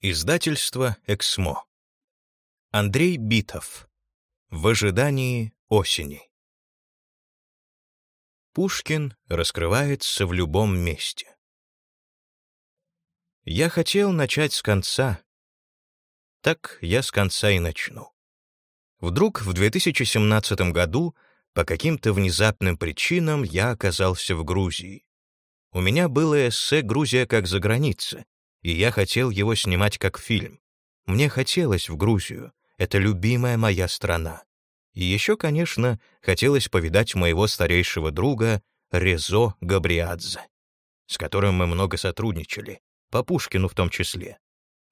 Издательство «Эксмо». Андрей Битов. В ожидании осени. Пушкин раскрывается в любом месте. Я хотел начать с конца. Так я с конца и начну. Вдруг в 2017 году по каким-то внезапным причинам я оказался в Грузии. У меня было эссе «Грузия как за граница», и я хотел его снимать как фильм. Мне хотелось в Грузию, это любимая моя страна. И еще, конечно, хотелось повидать моего старейшего друга Резо Габриадзе, с которым мы много сотрудничали, по Пушкину в том числе.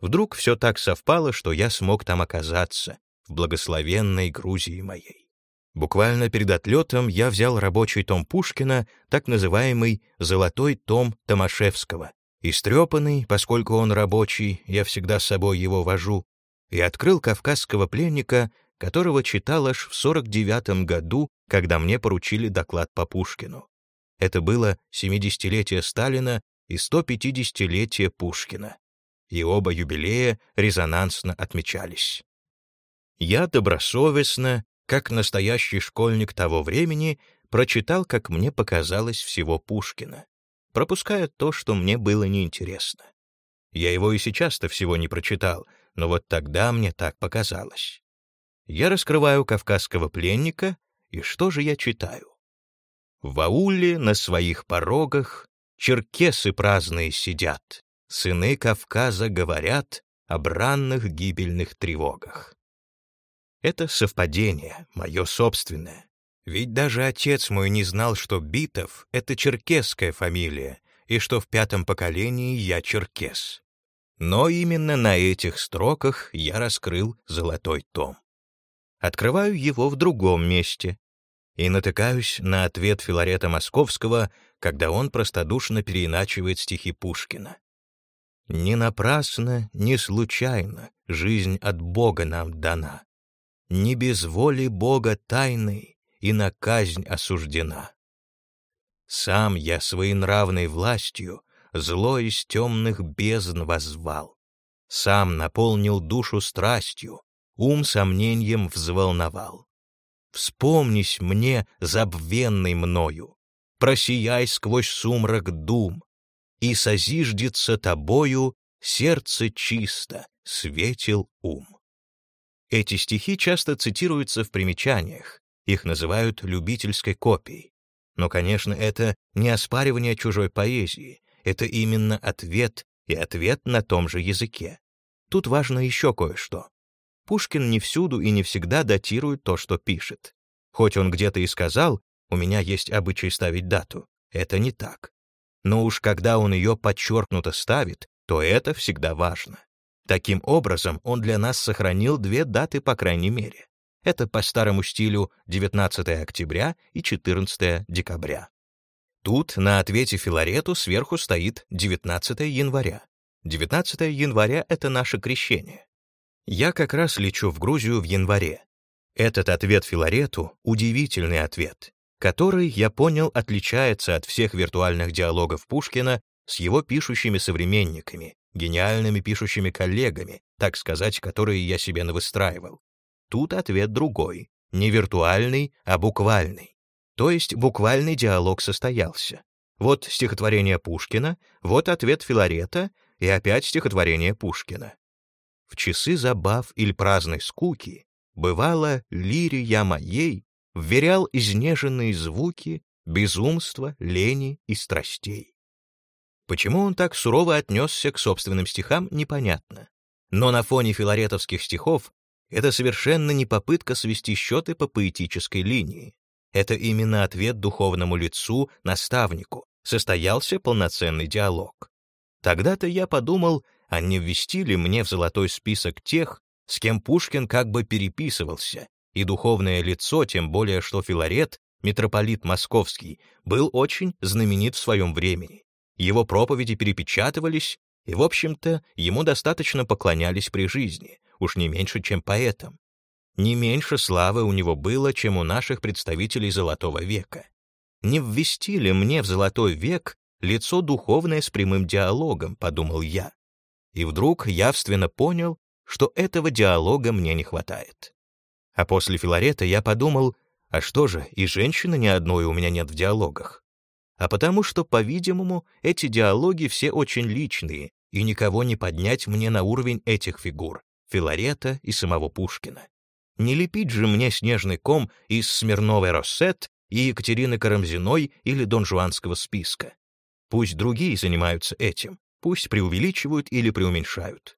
Вдруг все так совпало, что я смог там оказаться, в благословенной Грузии моей. Буквально перед отлетом я взял рабочий том Пушкина, так называемый «Золотой том Томашевского», Истрепанный, поскольку он рабочий, я всегда с собой его вожу, и открыл «Кавказского пленника», которого читал аж в 49 году, когда мне поручили доклад по Пушкину. Это было 70-летие Сталина и 150-летие Пушкина. И оба юбилея резонансно отмечались. Я добросовестно, как настоящий школьник того времени, прочитал, как мне показалось, всего Пушкина пропуская то, что мне было неинтересно. Я его и сейчас-то всего не прочитал, но вот тогда мне так показалось. Я раскрываю кавказского пленника, и что же я читаю? В ауле на своих порогах черкесы праздные сидят, сыны Кавказа говорят о бранных гибельных тревогах. Это совпадение, мое собственное, ведь даже отец мой не знал, что Битов — это черкесская фамилия, и что в пятом поколении я черкес. Но именно на этих строках я раскрыл золотой том. Открываю его в другом месте и натыкаюсь на ответ Филарета Московского, когда он простодушно переиначивает стихи Пушкина. «Не напрасно, не случайно жизнь от Бога нам дана. Не без воли Бога тайной, и на казнь осуждена. Сам я своей нравной властью зло из темных бездн возвал, сам наполнил душу страстью, ум сомнением взволновал. Вспомнись мне, забвенный мною, просияй сквозь сумрак дум, и созиждется тобою сердце чисто, светил ум. Эти стихи часто цитируются в примечаниях, их называют любительской копией. Но, конечно, это не оспаривание чужой поэзии, это именно ответ и ответ на том же языке. Тут важно еще кое-что. Пушкин не всюду и не всегда датирует то, что пишет. Хоть он где-то и сказал, у меня есть обычай ставить дату, это не так. Но уж когда он ее подчеркнуто ставит, то это всегда важно. Таким образом, он для нас сохранил две даты, по крайней мере. Это по старому стилю 19 октября и 14 декабря. Тут на ответе Филарету сверху стоит 19 января. 19 января — это наше крещение. Я как раз лечу в Грузию в январе. Этот ответ Филарету — удивительный ответ, который, я понял, отличается от всех виртуальных диалогов Пушкина с его пишущими современниками, гениальными пишущими коллегами, так сказать, которые я себе навыстраивал. Тут ответ другой, не виртуальный, а буквальный. То есть буквальный диалог состоялся. Вот стихотворение Пушкина, вот ответ Филарета и опять стихотворение Пушкина. В часы забав или праздной скуки бывало лире я моей вверял изнеженные звуки безумства, лени и страстей. Почему он так сурово отнесся к собственным стихам, непонятно. Но на фоне филаретовских стихов это совершенно не попытка свести счеты по поэтической линии. Это именно ответ духовному лицу, наставнику. Состоялся полноценный диалог. Тогда-то я подумал, а не ввести ли мне в золотой список тех, с кем Пушкин как бы переписывался, и духовное лицо, тем более что Филарет, митрополит московский, был очень знаменит в своем времени. Его проповеди перепечатывались, и, в общем-то, ему достаточно поклонялись при жизни, уж не меньше, чем поэтам. Не меньше славы у него было, чем у наших представителей Золотого века. Не ввести ли мне в Золотой век лицо духовное с прямым диалогом, подумал я. И вдруг явственно понял, что этого диалога мне не хватает. А после Филарета я подумал, а что же, и женщины ни одной у меня нет в диалогах. А потому что, по-видимому, эти диалоги все очень личные, и никого не поднять мне на уровень этих фигур, Филарета и самого Пушкина. Не лепить же мне снежный ком из Смирновой Россет и Екатерины Карамзиной или Дон Жуанского списка. Пусть другие занимаются этим, пусть преувеличивают или преуменьшают.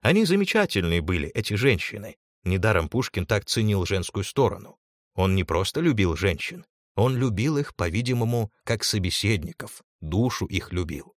Они замечательные были, эти женщины. Недаром Пушкин так ценил женскую сторону. Он не просто любил женщин, он любил их, по-видимому, как собеседников, душу их любил.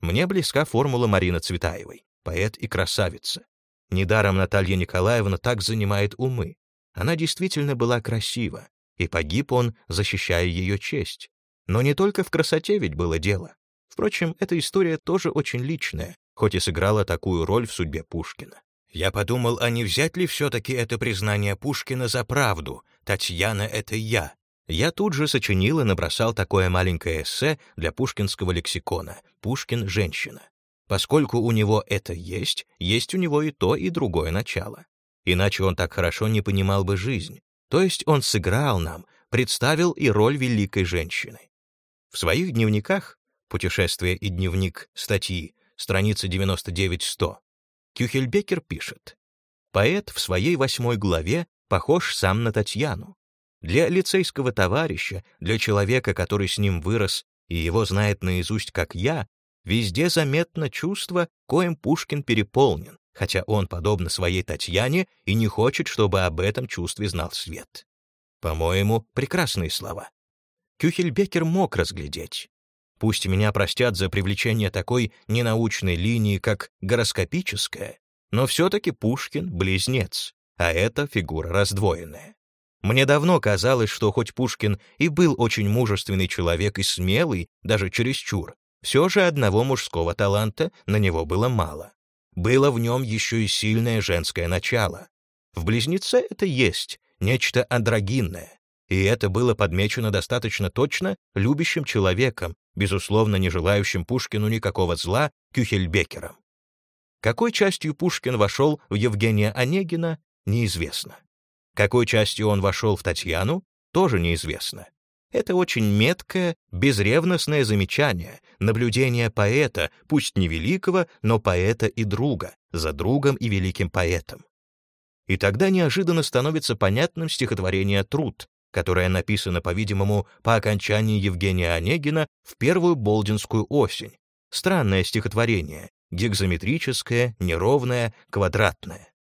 Мне близка формула Марины Цветаевой, поэт и красавица. Недаром Наталья Николаевна так занимает умы. Она действительно была красива, и погиб он, защищая ее честь. Но не только в красоте ведь было дело. Впрочем, эта история тоже очень личная, хоть и сыграла такую роль в судьбе Пушкина. Я подумал, а не взять ли все-таки это признание Пушкина за правду? Татьяна — это я. Я тут же сочинил и набросал такое маленькое эссе для пушкинского лексикона «Пушкин — женщина». Поскольку у него это есть, есть у него и то, и другое начало. Иначе он так хорошо не понимал бы жизнь. То есть он сыграл нам, представил и роль великой женщины. В своих дневниках «Путешествие и дневник» статьи страница 99-100, Кюхельбекер пишет, «Поэт в своей восьмой главе похож сам на Татьяну. Для лицейского товарища, для человека, который с ним вырос и его знает наизусть, как я, везде заметно чувство, коим Пушкин переполнен, хотя он, подобно своей Татьяне, и не хочет, чтобы об этом чувстве знал свет. По-моему, прекрасные слова. Кюхельбекер мог разглядеть. Пусть меня простят за привлечение такой ненаучной линии, как гороскопическая, но все-таки Пушкин — близнец, а это фигура раздвоенная. Мне давно казалось, что хоть Пушкин и был очень мужественный человек и смелый, даже чересчур, все же одного мужского таланта на него было мало. Было в нем еще и сильное женское начало. В близнеце это есть, нечто андрогинное, и это было подмечено достаточно точно любящим человеком, безусловно, не желающим Пушкину никакого зла, Кюхельбекером. Какой частью Пушкин вошел в Евгения Онегина, неизвестно. Какой частью он вошел в Татьяну, тоже неизвестно. Это очень меткое, безревностное замечание, наблюдение поэта, пусть не великого, но поэта и друга, за другом и великим поэтом. И тогда неожиданно становится понятным стихотворение «Труд», которая написана, по-видимому, по окончании Евгения Онегина в первую болдинскую осень. Странное стихотворение, гекзометрическое, неровное, квадратное.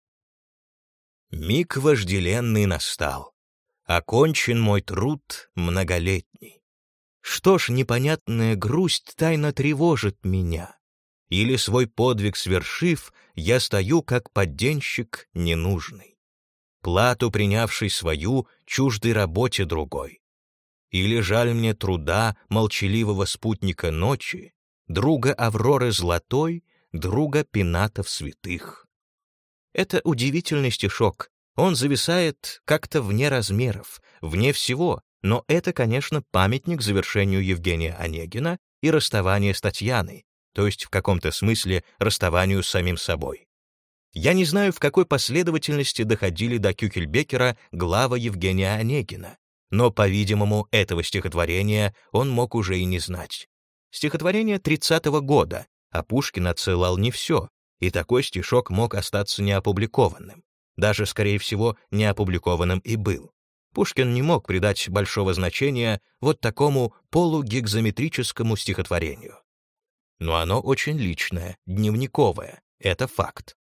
Миг вожделенный настал. Окончен мой труд многолетний. Что ж, непонятная грусть тайно тревожит меня. Или свой подвиг свершив, я стою, как подденщик ненужный плату принявший свою чуждой работе другой. Или жаль мне труда молчаливого спутника ночи, друга Авроры Золотой, друга Пенатов святых. Это удивительный стишок. Он зависает как-то вне размеров, вне всего, но это, конечно, памятник завершению Евгения Онегина и расставания с Татьяной, то есть в каком-то смысле расставанию с самим собой. Я не знаю, в какой последовательности доходили до Кюкельбекера глава Евгения Онегина, но, по-видимому, этого стихотворения он мог уже и не знать. Стихотворение 30-го года, а Пушкин отсылал не все, и такой стишок мог остаться неопубликованным. Даже, скорее всего, неопубликованным и был. Пушкин не мог придать большого значения вот такому полугекзометрическому стихотворению. Но оно очень личное, дневниковое, это факт.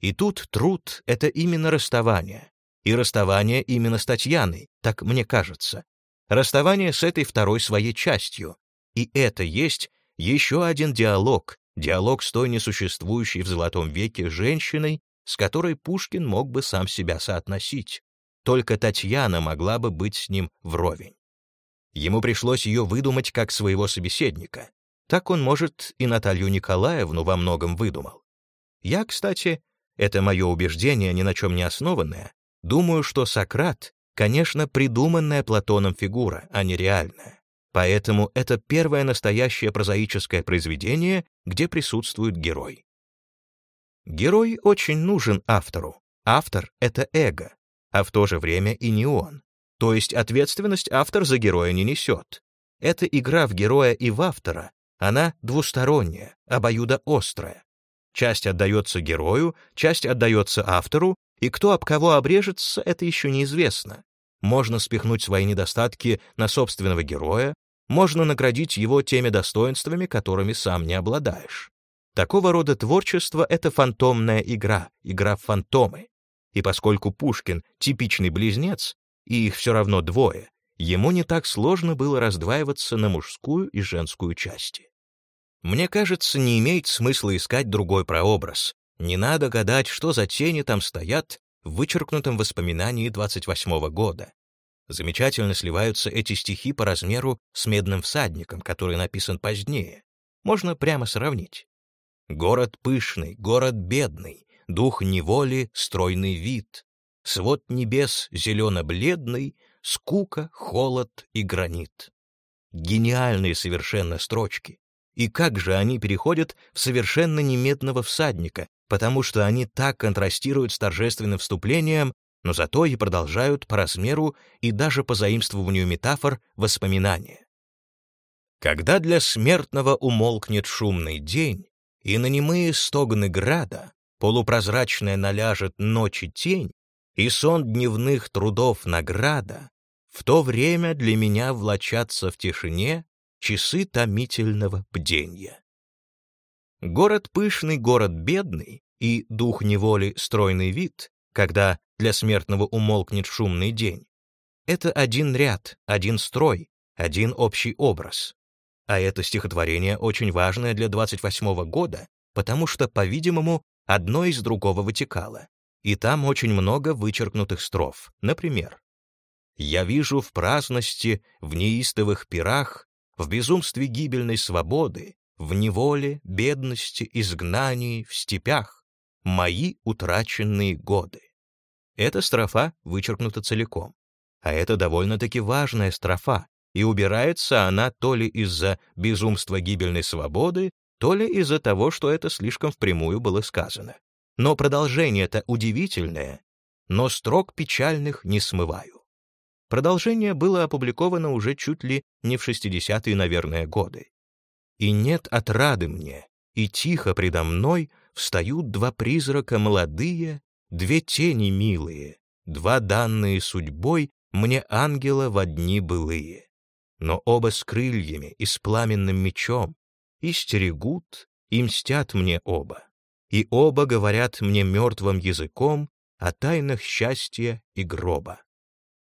И тут труд — это именно расставание. И расставание именно с Татьяной, так мне кажется. Расставание с этой второй своей частью. И это есть еще один диалог, диалог с той несуществующей в Золотом веке женщиной, с которой Пушкин мог бы сам себя соотносить. Только Татьяна могла бы быть с ним вровень. Ему пришлось ее выдумать как своего собеседника. Так он, может, и Наталью Николаевну во многом выдумал. Я, кстати, это мое убеждение, ни на чем не основанное, думаю, что Сократ, конечно, придуманная Платоном фигура, а не реальная. Поэтому это первое настоящее прозаическое произведение, где присутствует герой. Герой очень нужен автору. Автор — это эго, а в то же время и не он. То есть ответственность автор за героя не несет. Это игра в героя и в автора, она двусторонняя, обоюдоострая. Часть отдается герою, часть отдается автору, и кто об кого обрежется, это еще неизвестно. Можно спихнуть свои недостатки на собственного героя, можно наградить его теми достоинствами, которыми сам не обладаешь. Такого рода творчество — это фантомная игра, игра в фантомы. И поскольку Пушкин — типичный близнец, и их все равно двое, ему не так сложно было раздваиваться на мужскую и женскую части. Мне кажется, не имеет смысла искать другой прообраз. Не надо гадать, что за тени там стоят в вычеркнутом воспоминании 28-го года. Замечательно сливаются эти стихи по размеру с «Медным всадником», который написан позднее. Можно прямо сравнить. Город пышный, город бедный, дух неволи, стройный вид, свод небес зелено-бледный, скука, холод и гранит. Гениальные совершенно строчки. И как же они переходят в совершенно немедного всадника, потому что они так контрастируют с торжественным вступлением, но зато и продолжают по размеру и даже по заимствованию метафор воспоминания. Когда для смертного умолкнет шумный день, и на немые стогны града полупрозрачная наляжет ночи тень, и сон дневных трудов награда, в то время для меня влачатся в тишине часы томительного бденья. Город пышный, город бедный, и дух неволи стройный вид, когда для смертного умолкнет шумный день. Это один ряд, один строй, один общий образ. А это стихотворение очень важное для 28 года, потому что, по-видимому, одно из другого вытекало. И там очень много вычеркнутых строф. Например, «Я вижу в праздности, в неистовых пирах в безумстве гибельной свободы, в неволе, бедности, изгнании, в степях, мои утраченные годы. Эта строфа вычеркнута целиком. А это довольно-таки важная строфа, и убирается она то ли из-за безумства гибельной свободы, то ли из-за того, что это слишком впрямую было сказано. Но продолжение-то удивительное, но строк печальных не смываю. Продолжение было опубликовано уже чуть ли не в 60-е, наверное, годы. «И нет отрады мне, и тихо предо мной встают два призрака молодые, две тени милые, два данные судьбой мне ангела в одни былые. Но оба с крыльями и с пламенным мечом, и стерегут, и мстят мне оба. И оба говорят мне мертвым языком о тайнах счастья и гроба.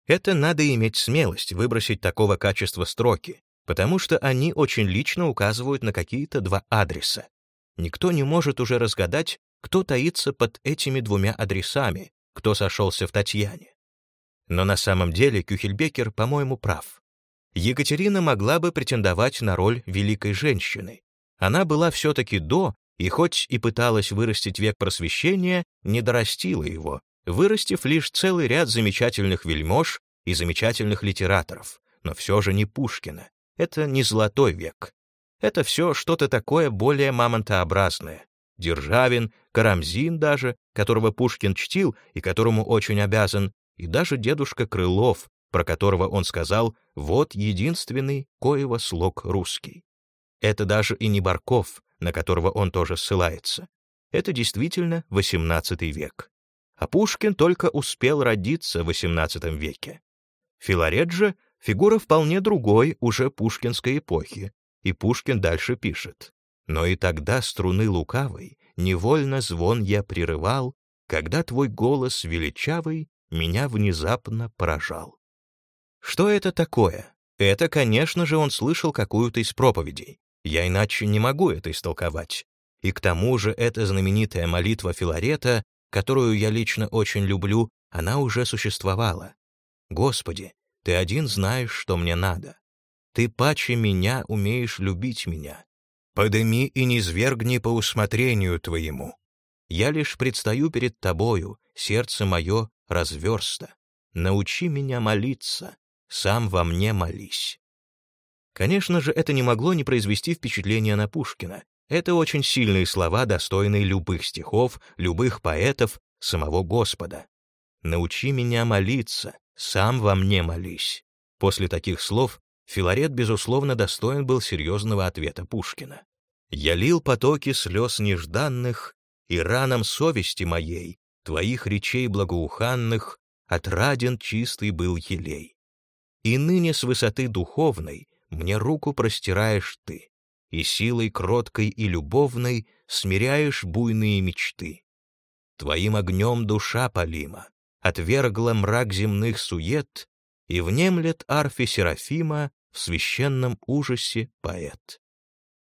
Это надо иметь смелость выбросить такого качества строки, потому что они очень лично указывают на какие-то два адреса. Никто не может уже разгадать, кто таится под этими двумя адресами, кто сошелся в Татьяне. Но на самом деле Кюхельбекер, по-моему, прав. Екатерина могла бы претендовать на роль великой женщины. Она была все-таки до, и хоть и пыталась вырастить век просвещения, не дорастила его, вырастив лишь целый ряд замечательных вельмож и замечательных литераторов, но все же не Пушкина. Это не золотой век. Это все что-то такое более мамонтообразное. Державин, Карамзин даже, которого Пушкин чтил и которому очень обязан, и даже дедушка Крылов, про которого он сказал «вот единственный, коего слог русский». Это даже и не Барков, на которого он тоже ссылается. Это действительно XVIII век а Пушкин только успел родиться в XVIII веке. Филарет же — фигура вполне другой, уже пушкинской эпохи, и Пушкин дальше пишет. «Но и тогда струны лукавой, невольно звон я прерывал, когда твой голос величавый меня внезапно поражал». Что это такое? Это, конечно же, он слышал какую-то из проповедей. Я иначе не могу это истолковать. И к тому же эта знаменитая молитва Филарета которую я лично очень люблю, она уже существовала. Господи, Ты один знаешь, что мне надо. Ты паче меня умеешь любить меня. Подыми и не свергни по усмотрению Твоему. Я лишь предстаю перед Тобою, сердце мое разверсто. Научи меня молиться, сам во мне молись. Конечно же, это не могло не произвести впечатления на Пушкина, Это очень сильные слова, достойные любых стихов, любых поэтов, самого Господа. «Научи меня молиться, сам во мне молись». После таких слов Филарет, безусловно, достоин был серьезного ответа Пушкина. «Я лил потоки слез нежданных, и ранам совести моей, твоих речей благоуханных, отраден чистый был елей. И ныне с высоты духовной мне руку простираешь ты, и силой кроткой и любовной смиряешь буйные мечты. Твоим огнем душа полима, отвергла мрак земных сует, и внемлет арфе Серафима в священном ужасе поэт.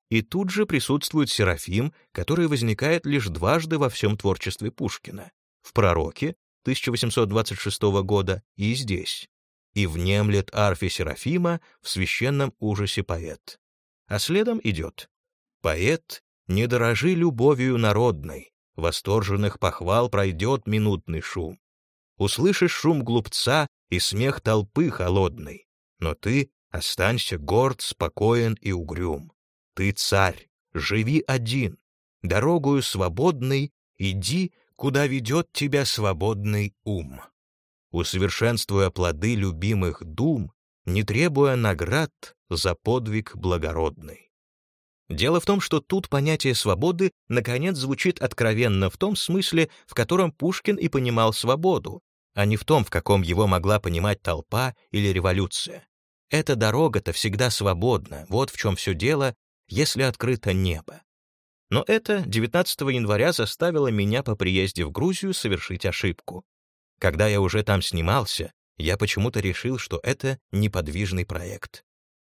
И тут же присутствует Серафим, который возникает лишь дважды во всем творчестве Пушкина — в «Пророке» 1826 года и здесь. И внемлет арфе Серафима в священном ужасе поэт. А следом идет «Поэт, не дорожи любовью народной, восторженных похвал пройдет минутный шум. Услышишь шум глупца и смех толпы холодной, но ты останься горд, спокоен и угрюм. Ты царь, живи один, дорогою свободной иди, куда ведет тебя свободный ум. Усовершенствуя плоды любимых дум, не требуя наград за подвиг благородный. Дело в том, что тут понятие свободы наконец звучит откровенно в том смысле, в котором Пушкин и понимал свободу, а не в том, в каком его могла понимать толпа или революция. Эта дорога-то всегда свободна, вот в чем все дело, если открыто небо. Но это 19 января заставило меня по приезде в Грузию совершить ошибку. Когда я уже там снимался, я почему-то решил, что это неподвижный проект.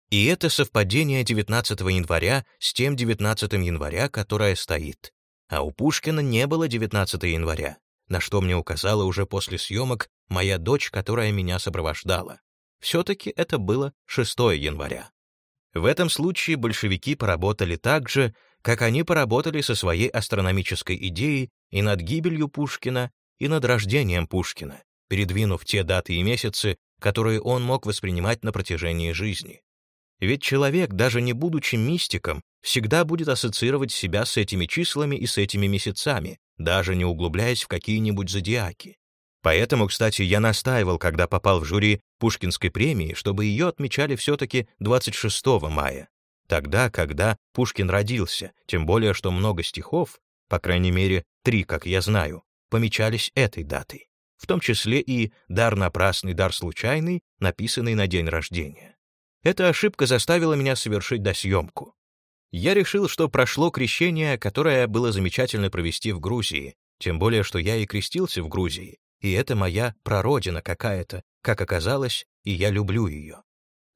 И это совпадение 19 января с тем 19 января, которое стоит. А у Пушкина не было 19 января, на что мне указала уже после съемок моя дочь, которая меня сопровождала. Все-таки это было 6 января. В этом случае большевики поработали так же, как они поработали со своей астрономической идеей и над гибелью Пушкина, и над рождением Пушкина, передвинув те даты и месяцы, которые он мог воспринимать на протяжении жизни. Ведь человек, даже не будучи мистиком, всегда будет ассоциировать себя с этими числами и с этими месяцами, даже не углубляясь в какие-нибудь зодиаки. Поэтому, кстати, я настаивал, когда попал в жюри Пушкинской премии, чтобы ее отмечали все-таки 26 мая, тогда, когда Пушкин родился, тем более, что много стихов, по крайней мере, три, как я знаю, помечались этой датой, в том числе и «Дар напрасный, дар случайный», написанный на день рождения. Эта ошибка заставила меня совершить досъемку. Я решил, что прошло крещение, которое было замечательно провести в Грузии, тем более, что я и крестился в Грузии, и это моя прародина какая-то, как оказалось, и я люблю ее.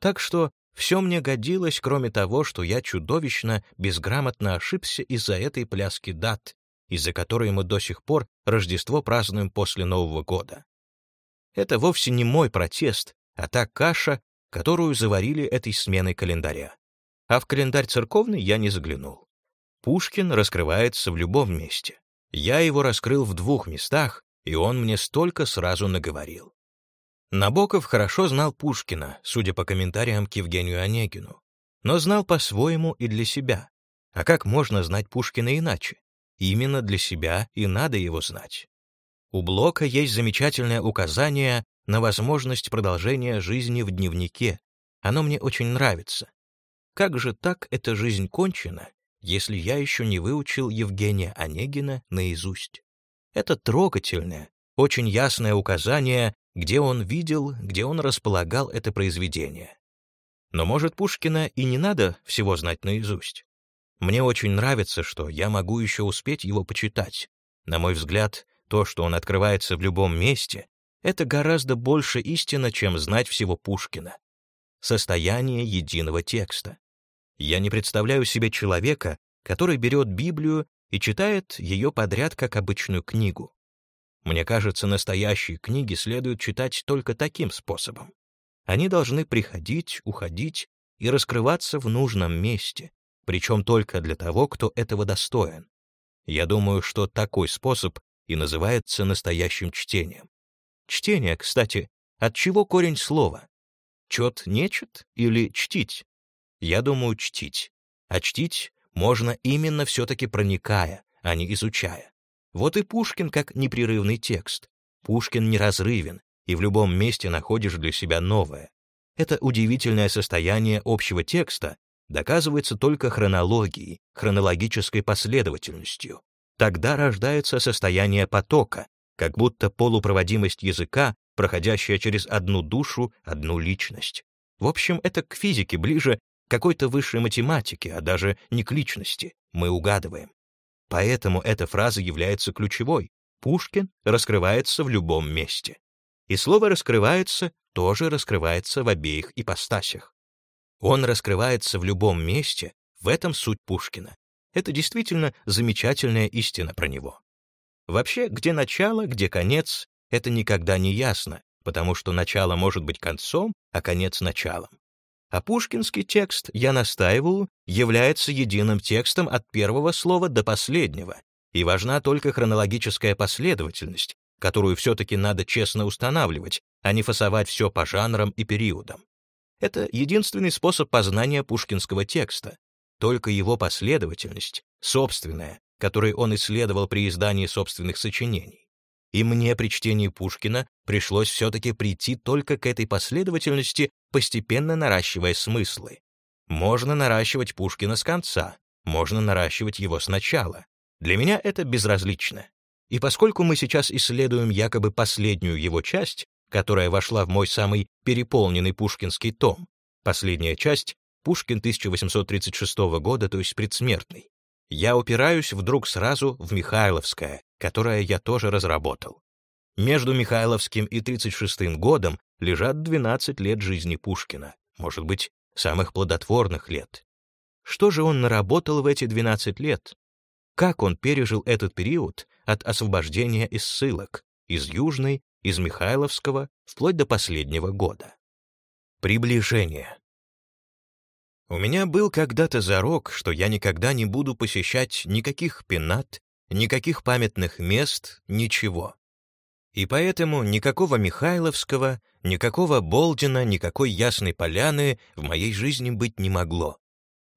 Так что все мне годилось, кроме того, что я чудовищно, безграмотно ошибся из-за этой пляски дат, из-за которой мы до сих пор Рождество празднуем после Нового года. Это вовсе не мой протест, а та каша, которую заварили этой сменой календаря. А в календарь церковный я не заглянул. Пушкин раскрывается в любом месте. Я его раскрыл в двух местах, и он мне столько сразу наговорил. Набоков хорошо знал Пушкина, судя по комментариям к Евгению Онегину, но знал по-своему и для себя. А как можно знать Пушкина иначе? Именно для себя и надо его знать. У Блока есть замечательное указание на возможность продолжения жизни в дневнике. Оно мне очень нравится. Как же так эта жизнь кончена, если я еще не выучил Евгения Онегина наизусть? Это трогательное, очень ясное указание, где он видел, где он располагал это произведение. Но, может, Пушкина и не надо всего знать наизусть. Мне очень нравится, что я могу еще успеть его почитать. На мой взгляд, то, что он открывается в любом месте, это гораздо больше истина, чем знать всего Пушкина. Состояние единого текста. Я не представляю себе человека, который берет Библию и читает ее подряд как обычную книгу. Мне кажется, настоящие книги следует читать только таким способом. Они должны приходить, уходить и раскрываться в нужном месте, причем только для того, кто этого достоин. Я думаю, что такой способ и называется настоящим чтением. Чтение, кстати, от чего корень слова? Чет нечет или чтить? Я думаю, чтить. А чтить можно именно все-таки проникая, а не изучая. Вот и Пушкин как непрерывный текст. Пушкин неразрывен, и в любом месте находишь для себя новое. Это удивительное состояние общего текста доказывается только хронологией, хронологической последовательностью. Тогда рождается состояние потока, как будто полупроводимость языка, проходящая через одну душу, одну личность. В общем, это к физике ближе, какой-то высшей математике, а даже не к личности, мы угадываем. Поэтому эта фраза является ключевой. Пушкин раскрывается в любом месте. И слово «раскрывается» тоже раскрывается в обеих ипостасях. Он раскрывается в любом месте, в этом суть Пушкина. Это действительно замечательная истина про него. Вообще, где начало, где конец, это никогда не ясно, потому что начало может быть концом, а конец — началом. А пушкинский текст, я настаиваю, является единым текстом от первого слова до последнего, и важна только хронологическая последовательность, которую все-таки надо честно устанавливать, а не фасовать все по жанрам и периодам. Это единственный способ познания пушкинского текста, только его последовательность, собственная, которой он исследовал при издании собственных сочинений. И мне при чтении Пушкина пришлось все-таки прийти только к этой последовательности, постепенно наращивая смыслы. Можно наращивать Пушкина с конца, можно наращивать его сначала. Для меня это безразлично. И поскольку мы сейчас исследуем якобы последнюю его часть, которая вошла в мой самый переполненный пушкинский том, последняя часть Пушкин 1836 года, то есть предсмертный, я упираюсь вдруг сразу в Михайловское, которое я тоже разработал. Между Михайловским и 36 годом лежат 12 лет жизни Пушкина, может быть, самых плодотворных лет. Что же он наработал в эти 12 лет? Как он пережил этот период от освобождения из ссылок, из Южной, из Михайловского, вплоть до последнего года? Приближение. У меня был когда-то зарок, что я никогда не буду посещать никаких пенат, никаких памятных мест, ничего. И поэтому никакого Михайловского, никакого Болдина, никакой Ясной Поляны в моей жизни быть не могло.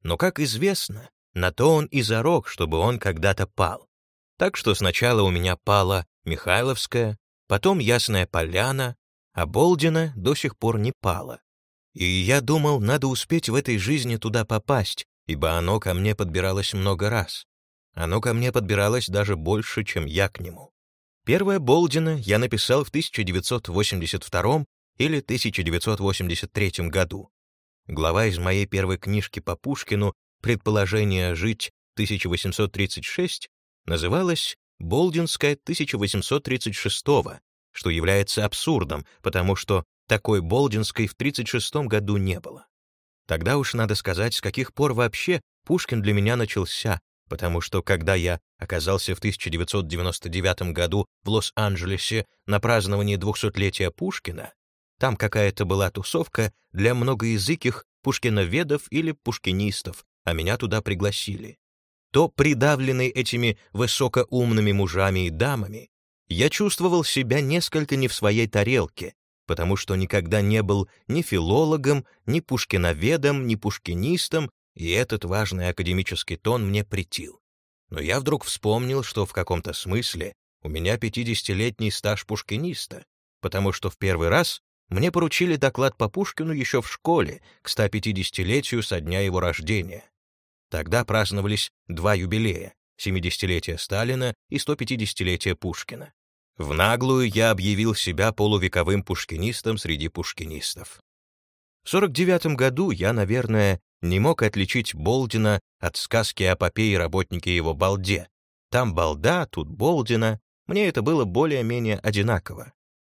Но, как известно, на то он и зарок, чтобы он когда-то пал. Так что сначала у меня пала Михайловская, потом Ясная Поляна, а Болдина до сих пор не пала. И я думал, надо успеть в этой жизни туда попасть, ибо оно ко мне подбиралось много раз. Оно ко мне подбиралось даже больше, чем я к нему. Первое Болдина я написал в 1982 или 1983 году. Глава из моей первой книжки по Пушкину «Предположение жить 1836» называлась «Болдинская 1836», что является абсурдом, потому что такой Болдинской в 1936 году не было. Тогда уж надо сказать, с каких пор вообще Пушкин для меня начался, потому что когда я оказался в 1999 году в Лос-Анджелесе на праздновании 200-летия Пушкина, там какая-то была тусовка для многоязыких пушкиноведов или пушкинистов, а меня туда пригласили. То, придавленный этими высокоумными мужами и дамами, я чувствовал себя несколько не в своей тарелке, потому что никогда не был ни филологом, ни пушкиноведом, ни пушкинистом и этот важный академический тон мне претил. Но я вдруг вспомнил, что в каком-то смысле у меня 50-летний стаж пушкиниста, потому что в первый раз мне поручили доклад по Пушкину еще в школе к 150-летию со дня его рождения. Тогда праздновались два юбилея — 70-летие Сталина и 150-летие Пушкина. В наглую я объявил себя полувековым пушкинистом среди пушкинистов. В 49 году я, наверное, не мог отличить Болдина от сказки о попе и работнике его балде. Там балда, тут Болдина. Мне это было более-менее одинаково.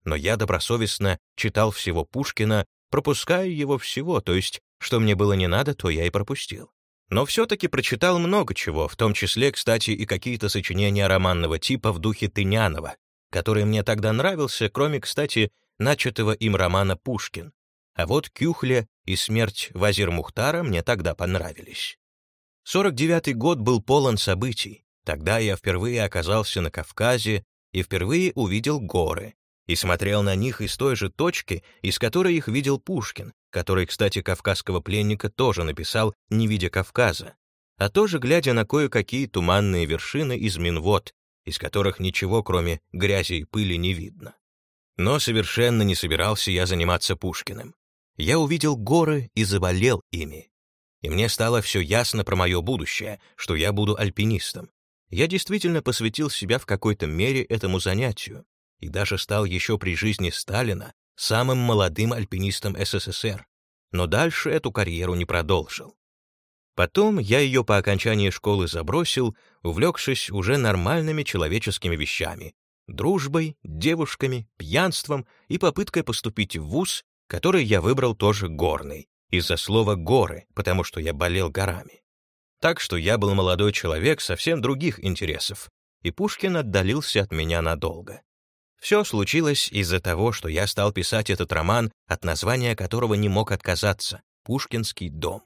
Но я добросовестно читал всего Пушкина, пропуская его всего, то есть, что мне было не надо, то я и пропустил. Но все-таки прочитал много чего, в том числе, кстати, и какие-то сочинения романного типа в духе Тынянова, который мне тогда нравился, кроме, кстати, начатого им романа «Пушкин». А вот Кюхля и смерть Вазир-Мухтара мне тогда понравились. 49-й год был полон событий. Тогда я впервые оказался на Кавказе и впервые увидел горы и смотрел на них из той же точки, из которой их видел Пушкин, который, кстати, кавказского пленника тоже написал, не видя Кавказа. а тоже глядя на кое-какие туманные вершины из Минвод, из которых ничего, кроме грязи и пыли, не видно. Но совершенно не собирался я заниматься Пушкиным. Я увидел горы и заболел ими. И мне стало все ясно про мое будущее, что я буду альпинистом. Я действительно посвятил себя в какой-то мере этому занятию и даже стал еще при жизни Сталина самым молодым альпинистом СССР, но дальше эту карьеру не продолжил. Потом я ее по окончании школы забросил, увлекшись уже нормальными человеческими вещами — дружбой, девушками, пьянством и попыткой поступить в вуз, который я выбрал тоже горный, из-за слова «горы», потому что я болел горами. Так что я был молодой человек совсем других интересов, и Пушкин отдалился от меня надолго. Все случилось из-за того, что я стал писать этот роман, от названия которого не мог отказаться — «Пушкинский дом».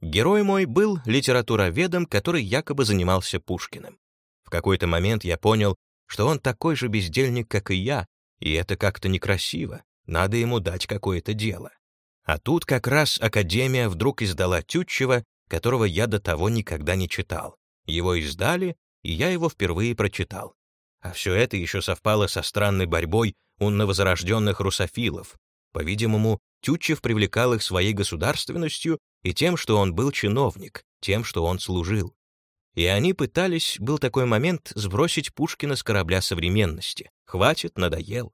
Герой мой был литературоведом, который якобы занимался Пушкиным. В какой-то момент я понял, что он такой же бездельник, как и я, и это как-то некрасиво, надо ему дать какое-то дело. А тут как раз Академия вдруг издала Тютчева, которого я до того никогда не читал. Его издали, и я его впервые прочитал. А все это еще совпало со странной борьбой у новозарожденных русофилов. По-видимому, Тютчев привлекал их своей государственностью и тем, что он был чиновник, тем, что он служил. И они пытались, был такой момент, сбросить Пушкина с корабля современности. Хватит, надоел.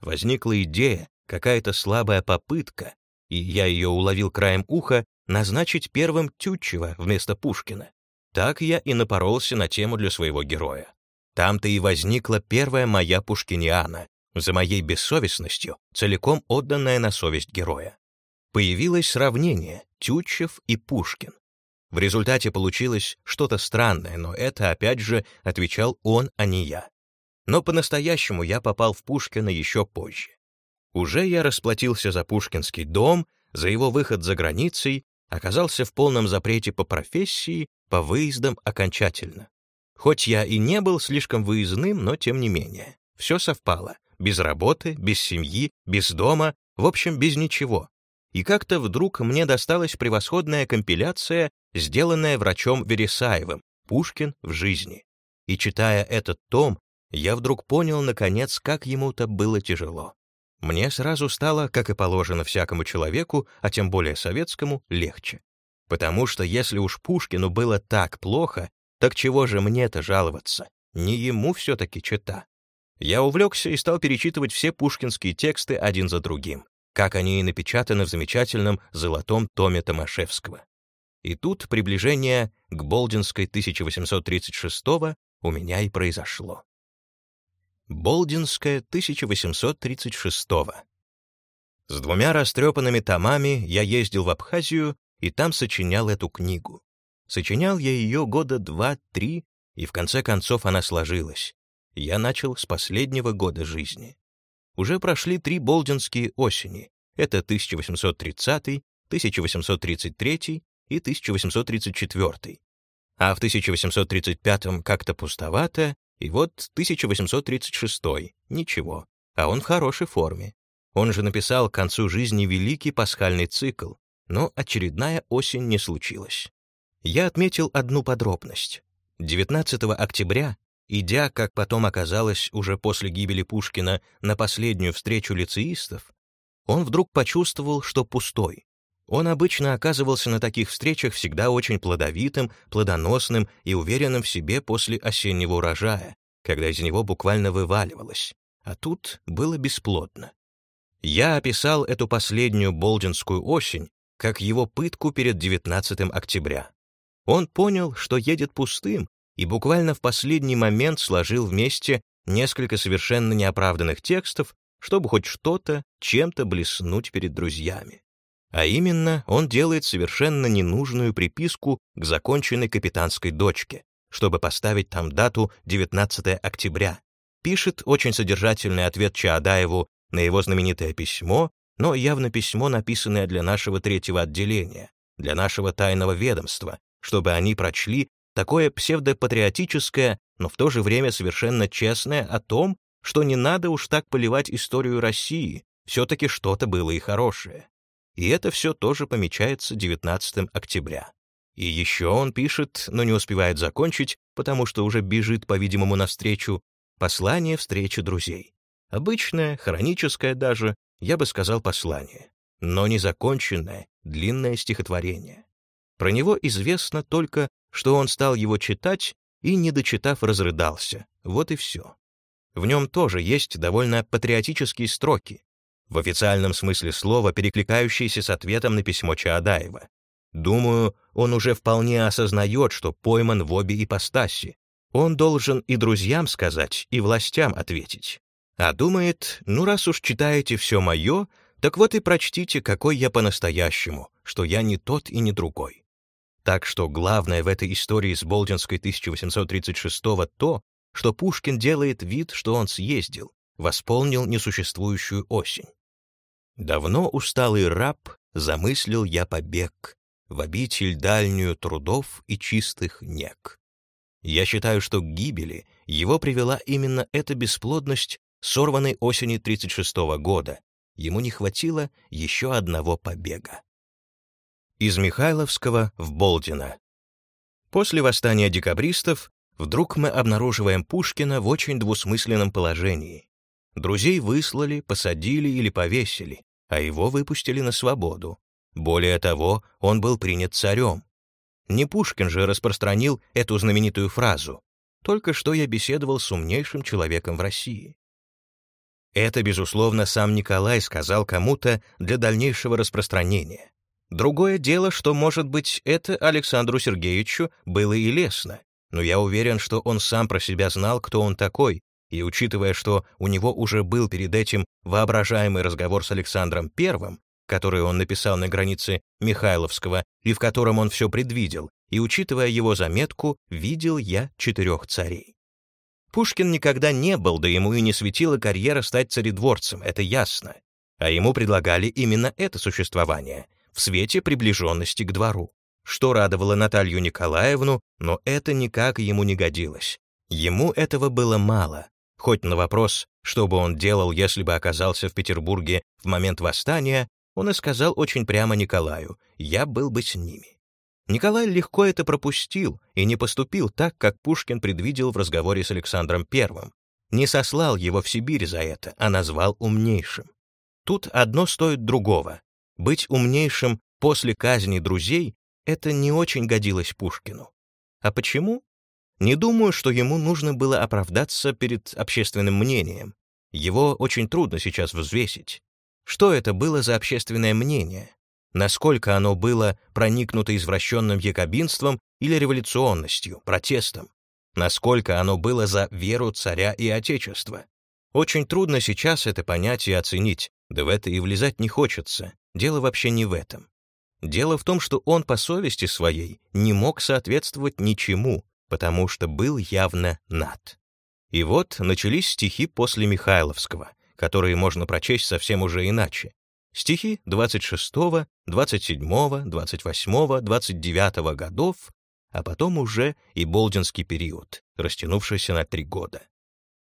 Возникла идея, какая-то слабая попытка, и я ее уловил краем уха, назначить первым Тютчева вместо Пушкина. Так я и напоролся на тему для своего героя. Там-то и возникла первая моя пушкиниана, за моей бессовестностью, целиком отданная на совесть героя появилось сравнение Тютчев и Пушкин. В результате получилось что-то странное, но это, опять же, отвечал он, а не я. Но по-настоящему я попал в Пушкина еще позже. Уже я расплатился за Пушкинский дом, за его выход за границей, оказался в полном запрете по профессии, по выездам окончательно. Хоть я и не был слишком выездным, но тем не менее. Все совпало. Без работы, без семьи, без дома, в общем, без ничего и как-то вдруг мне досталась превосходная компиляция, сделанная врачом Вересаевым «Пушкин в жизни». И читая этот том, я вдруг понял, наконец, как ему-то было тяжело. Мне сразу стало, как и положено всякому человеку, а тем более советскому, легче. Потому что если уж Пушкину было так плохо, так чего же мне-то жаловаться? Не ему все-таки чита. Я увлекся и стал перечитывать все пушкинские тексты один за другим как они и напечатаны в замечательном золотом томе Томашевского. И тут приближение к Болдинской 1836 у меня и произошло. Болдинская 1836 С двумя растрепанными томами я ездил в Абхазию и там сочинял эту книгу. Сочинял я ее года два-три, и в конце концов она сложилась. Я начал с последнего года жизни. Уже прошли три болдинские осени. Это 1830, 1833 и 1834. А в 1835 как-то пустовато, и вот 1836 ничего, а он в хорошей форме. Он же написал к концу жизни великий пасхальный цикл, но очередная осень не случилась. Я отметил одну подробность. 19 октября Идя, как потом оказалось, уже после гибели Пушкина, на последнюю встречу лицеистов, он вдруг почувствовал, что пустой. Он обычно оказывался на таких встречах всегда очень плодовитым, плодоносным и уверенным в себе после осеннего урожая, когда из него буквально вываливалось. А тут было бесплодно. Я описал эту последнюю болдинскую осень как его пытку перед 19 октября. Он понял, что едет пустым, и буквально в последний момент сложил вместе несколько совершенно неоправданных текстов, чтобы хоть что-то, чем-то блеснуть перед друзьями. А именно, он делает совершенно ненужную приписку к законченной капитанской дочке, чтобы поставить там дату 19 октября. Пишет очень содержательный ответ Чаадаеву на его знаменитое письмо, но явно письмо, написанное для нашего третьего отделения, для нашего тайного ведомства, чтобы они прочли такое псевдопатриотическое, но в то же время совершенно честное о том, что не надо уж так поливать историю России, все-таки что-то было и хорошее. И это все тоже помечается 19 октября. И еще он пишет, но не успевает закончить, потому что уже бежит, по-видимому, навстречу, послание встречи друзей. Обычное, хроническое даже, я бы сказал, послание, но незаконченное, длинное стихотворение. Про него известно только, что он стал его читать и, не дочитав, разрыдался. Вот и все. В нем тоже есть довольно патриотические строки, в официальном смысле слова перекликающиеся с ответом на письмо Чаадаева. Думаю, он уже вполне осознает, что пойман в обе ипостаси. Он должен и друзьям сказать, и властям ответить. А думает, ну раз уж читаете все мое, так вот и прочтите, какой я по-настоящему, что я не тот и не другой. Так что главное в этой истории с Болдинской 1836 то, что Пушкин делает вид, что он съездил, восполнил несуществующую осень. Давно усталый раб замыслил я побег в обитель дальнюю трудов и чистых нег. Я считаю, что к гибели его привела именно эта бесплодность сорванной осени 36 -го года. Ему не хватило еще одного побега. Из Михайловского в Болдино. После восстания декабристов вдруг мы обнаруживаем Пушкина в очень двусмысленном положении. Друзей выслали, посадили или повесили, а его выпустили на свободу. Более того, он был принят царем. Не Пушкин же распространил эту знаменитую фразу «Только что я беседовал с умнейшим человеком в России». Это, безусловно, сам Николай сказал кому-то для дальнейшего распространения. Другое дело, что, может быть, это Александру Сергеевичу было и лестно, но я уверен, что он сам про себя знал, кто он такой, и учитывая, что у него уже был перед этим воображаемый разговор с Александром I, который он написал на границе Михайловского и в котором он все предвидел, и учитывая его заметку «Видел я четырех царей». Пушкин никогда не был, да ему и не светила карьера стать царедворцем, это ясно. А ему предлагали именно это существование, в свете приближенности к двору, что радовало Наталью Николаевну, но это никак ему не годилось. Ему этого было мало, Хоть на вопрос, что бы он делал, если бы оказался в Петербурге в момент восстания, он и сказал очень прямо Николаю «я был бы с ними». Николай легко это пропустил и не поступил так, как Пушкин предвидел в разговоре с Александром I. Не сослал его в Сибирь за это, а назвал умнейшим. Тут одно стоит другого. Быть умнейшим после казни друзей — это не очень годилось Пушкину. А почему? Не думаю, что ему нужно было оправдаться перед общественным мнением. Его очень трудно сейчас взвесить. Что это было за общественное мнение? Насколько оно было проникнуто извращенным якобинством или революционностью, протестом? Насколько оно было за веру царя и отечества? Очень трудно сейчас это понять и оценить, да в это и влезать не хочется. Дело вообще не в этом. Дело в том, что он по совести своей не мог соответствовать ничему, потому что был явно над. И вот начались стихи после Михайловского, которые можно прочесть совсем уже иначе. Стихи 26, 27, 28, 29 годов, а потом уже и Болдинский период, растянувшийся на три года.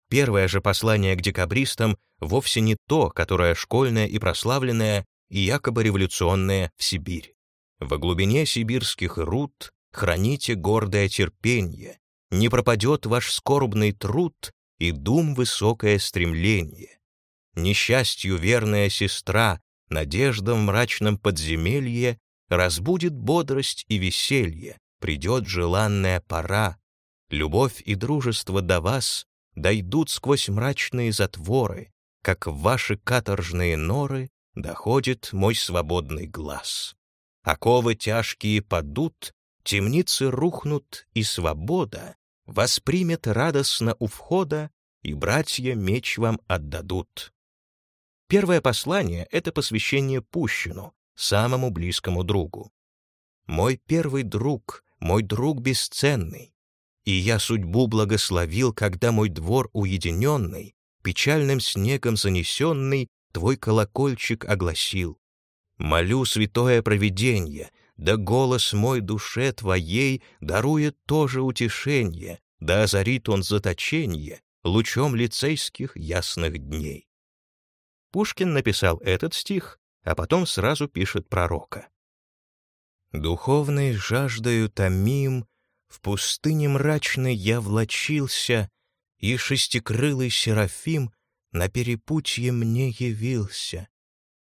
Первое же послание к декабристам вовсе не то, которое школьное и прославленное, и якобы революционное в Сибирь. Во глубине сибирских руд храните гордое терпенье, не пропадет ваш скорбный труд и дум высокое стремление. Несчастью верная сестра, надежда в мрачном подземелье разбудит бодрость и веселье, придет желанная пора. Любовь и дружество до вас дойдут сквозь мрачные затворы, как в ваши каторжные норы доходит мой свободный глаз. Оковы тяжкие падут, Темницы рухнут, и свобода Воспримет радостно у входа, И братья меч вам отдадут. Первое послание — это посвящение Пущину, самому близкому другу. «Мой первый друг, мой друг бесценный, и я судьбу благословил, когда мой двор уединенный, печальным снегом занесенный, твой колокольчик огласил. Молю святое провиденье, да голос мой душе твоей дарует тоже утешение, да озарит он заточение лучом лицейских ясных дней. Пушкин написал этот стих, а потом сразу пишет пророка. Духовной жаждою томим, В пустыне мрачной я влачился, И шестикрылый Серафим На перепутье мне явился.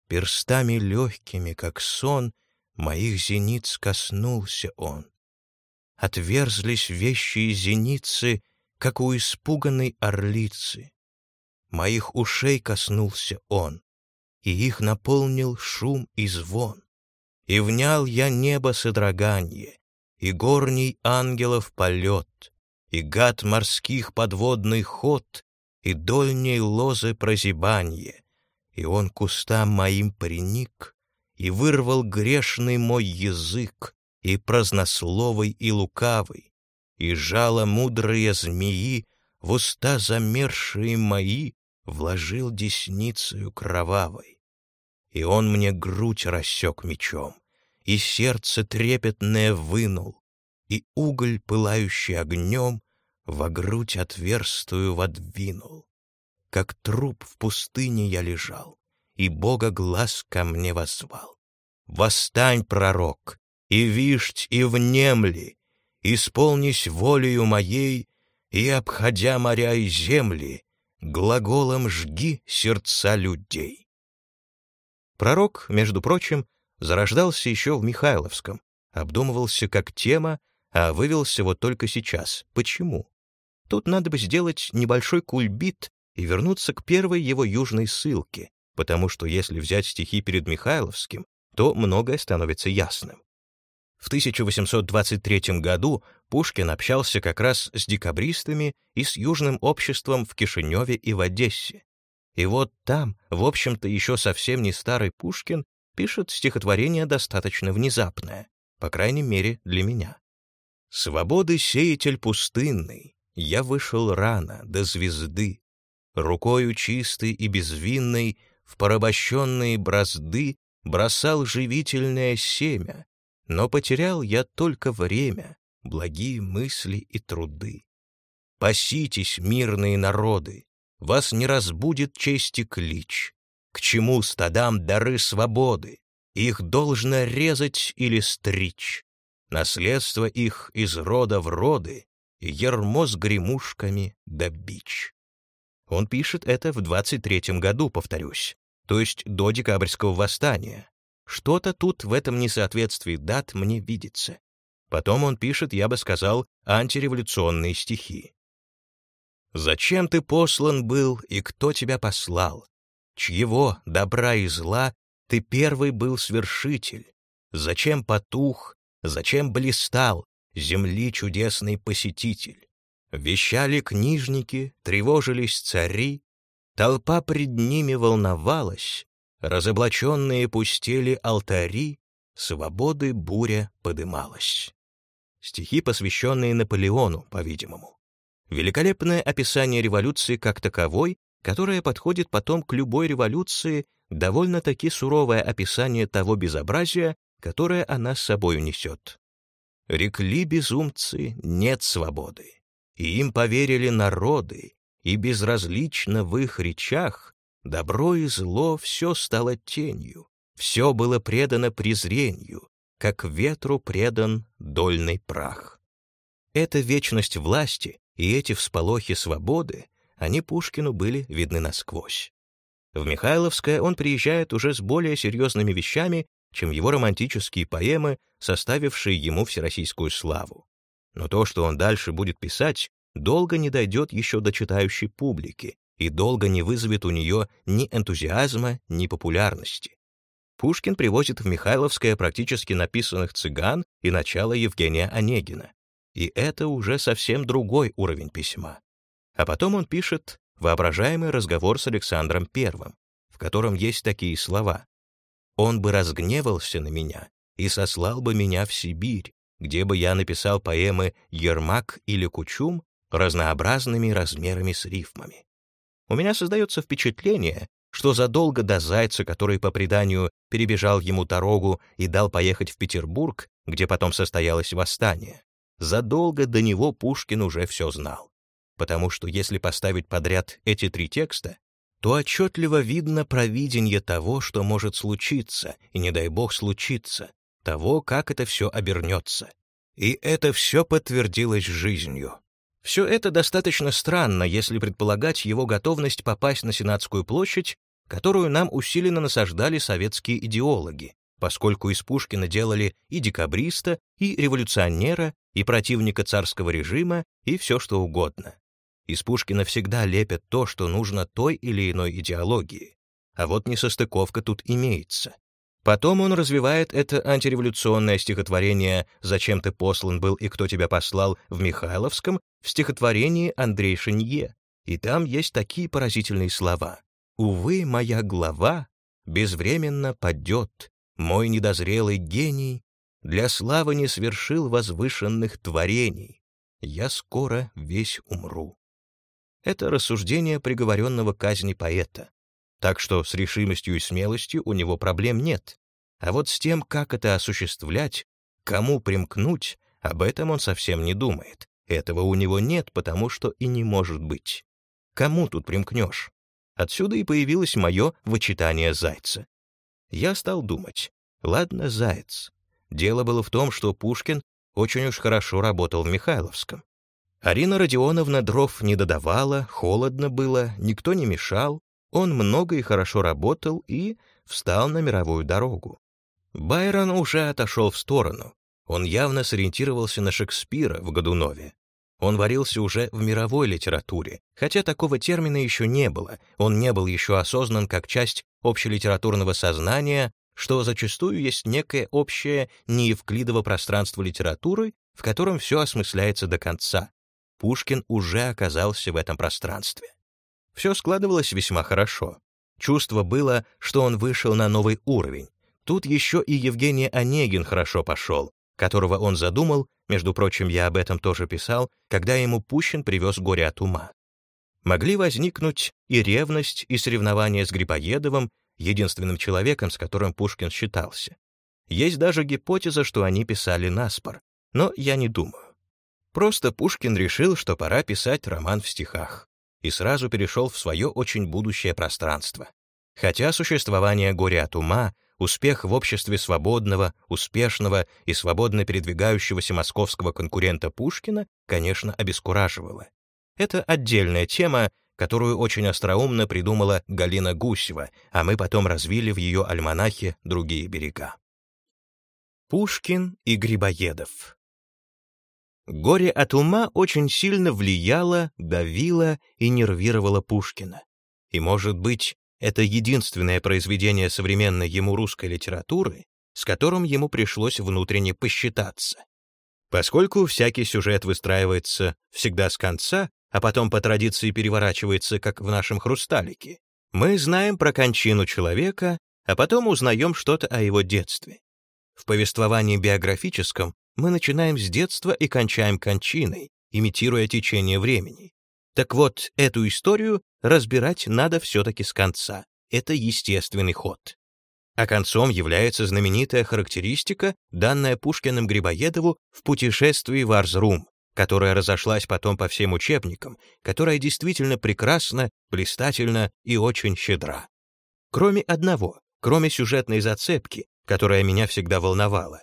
Перстами легкими, как сон, Моих зениц коснулся он. Отверзлись вещи и зеницы, Как у испуганной орлицы. Моих ушей коснулся он, И их наполнил шум и звон. И внял я небо содроганье, И горний ангелов полет, И гад морских подводный ход, И дольней лозы прозябанье, и он кустам моим приник и вырвал грешный мой язык, и празднословый, и лукавый, и жало мудрые змеи в уста замершие мои вложил десницею кровавой. И он мне грудь рассек мечом, и сердце трепетное вынул, и уголь, пылающий огнем, во грудь отверстую водвинул. Как труп в пустыне я лежал, и Бога глаз ко мне возвал. «Восстань, пророк, и вишть, и внемли, исполнись волею моей, и, обходя моря и земли, глаголом жги сердца людей». Пророк, между прочим, зарождался еще в Михайловском, обдумывался как тема, а вывелся вот только сейчас. Почему? Тут надо бы сделать небольшой кульбит и вернуться к первой его южной ссылке, потому что если взять стихи перед Михайловским, то многое становится ясным. В 1823 году Пушкин общался как раз с декабристами и с южным обществом в Кишиневе и в Одессе. И вот там, в общем-то, еще совсем не старый Пушкин пишет стихотворение достаточно внезапное, по крайней мере, для меня. «Свободы сеятель пустынный, я вышел рано, до звезды, рукою чистой и безвинной в порабощенные бразды бросал живительное семя, но потерял я только время, благие мысли и труды. Паситесь, мирные народы, вас не разбудит чести клич. К чему стадам дары свободы? Их должно резать или стричь. Наследство их из рода в роды, ермо с гремушками да бич. Он пишет это в 23-м году, повторюсь, то есть до декабрьского восстания. Что-то тут в этом несоответствии дат мне видится. Потом он пишет, я бы сказал, антиреволюционные стихи. «Зачем ты послан был и кто тебя послал? Чьего добра и зла ты первый был свершитель? Зачем потух, зачем блистал земли чудесный посетитель? Вещали книжники, тревожились цари, толпа пред ними волновалась, разоблаченные пустели алтари, свободы буря подымалась. Стихи, посвященные Наполеону, по-видимому. Великолепное описание революции как таковой, которое подходит потом к любой революции, довольно-таки суровое описание того безобразия, которое она с собой несет. Рекли безумцы, нет свободы и им поверили народы, и безразлично в их речах добро и зло все стало тенью, все было предано презрению, как ветру предан дольный прах. Эта вечность власти и эти всполохи свободы, они Пушкину были видны насквозь. В Михайловское он приезжает уже с более серьезными вещами, чем его романтические поэмы, составившие ему всероссийскую славу. Но то, что он дальше будет писать, долго не дойдет еще до читающей публики и долго не вызовет у нее ни энтузиазма, ни популярности. Пушкин привозит в Михайловское практически написанных цыган и начало Евгения Онегина. И это уже совсем другой уровень письма. А потом он пишет воображаемый разговор с Александром I, в котором есть такие слова. «Он бы разгневался на меня и сослал бы меня в Сибирь, где бы я написал поэмы «Ермак» или «Кучум», разнообразными размерами с рифмами. У меня создается впечатление, что задолго до Зайца, который по преданию перебежал ему дорогу и дал поехать в Петербург, где потом состоялось восстание, задолго до него Пушкин уже все знал. Потому что если поставить подряд эти три текста, то отчетливо видно провидение того, что может случиться, и не дай бог случиться, того, как это все обернется. И это все подтвердилось жизнью. Все это достаточно странно, если предполагать его готовность попасть на Сенатскую площадь, которую нам усиленно насаждали советские идеологи, поскольку из Пушкина делали и декабриста, и революционера, и противника царского режима, и все что угодно. Из Пушкина всегда лепят то, что нужно той или иной идеологии. А вот несостыковка тут имеется. Потом он развивает это антиреволюционное стихотворение «Зачем ты послан был и кто тебя послал» в Михайловском в стихотворении Андрей Шенье. И там есть такие поразительные слова. «Увы, моя глава безвременно падет, мой недозрелый гений для славы не свершил возвышенных творений. Я скоро весь умру». Это рассуждение приговоренного казни поэта. Так что с решимостью и смелостью у него проблем нет. А вот с тем, как это осуществлять, кому примкнуть, об этом он совсем не думает. Этого у него нет, потому что и не может быть. Кому тут примкнешь? Отсюда и появилось мое вычитание Зайца. Я стал думать, ладно, Заяц. Дело было в том, что Пушкин очень уж хорошо работал в Михайловском. Арина Родионовна дров не додавала, холодно было, никто не мешал, он много и хорошо работал и встал на мировую дорогу. Байрон уже отошел в сторону. Он явно сориентировался на Шекспира в Годунове. Он варился уже в мировой литературе, хотя такого термина еще не было, он не был еще осознан как часть общелитературного сознания, что зачастую есть некое общее неевклидово пространство литературы, в котором все осмысляется до конца. Пушкин уже оказался в этом пространстве. Все складывалось весьма хорошо. Чувство было, что он вышел на новый уровень. Тут еще и Евгений Онегин хорошо пошел, которого он задумал, между прочим, я об этом тоже писал, когда ему Пущин привез горе от ума. Могли возникнуть и ревность, и соревнования с Грибоедовым, единственным человеком, с которым Пушкин считался. Есть даже гипотеза, что они писали наспор, но я не думаю. Просто Пушкин решил, что пора писать роман в стихах и сразу перешел в свое очень будущее пространство. Хотя существование горя от ума, успех в обществе свободного, успешного и свободно передвигающегося московского конкурента Пушкина, конечно, обескураживало. Это отдельная тема, которую очень остроумно придумала Галина Гусева, а мы потом развили в ее альманахе «Другие берега». Пушкин и Грибоедов Горе от ума очень сильно влияло, давило и нервировало Пушкина. И, может быть, это единственное произведение современной ему русской литературы, с которым ему пришлось внутренне посчитаться. Поскольку всякий сюжет выстраивается всегда с конца, а потом по традиции переворачивается, как в нашем «Хрусталике», мы знаем про кончину человека, а потом узнаем что-то о его детстве. В повествовании биографическом мы начинаем с детства и кончаем кончиной, имитируя течение времени. Так вот, эту историю разбирать надо все-таки с конца. Это естественный ход. А концом является знаменитая характеристика, данная Пушкиным Грибоедову в «Путешествии в Арзрум», которая разошлась потом по всем учебникам, которая действительно прекрасна, блистательна и очень щедра. Кроме одного, кроме сюжетной зацепки, которая меня всегда волновала,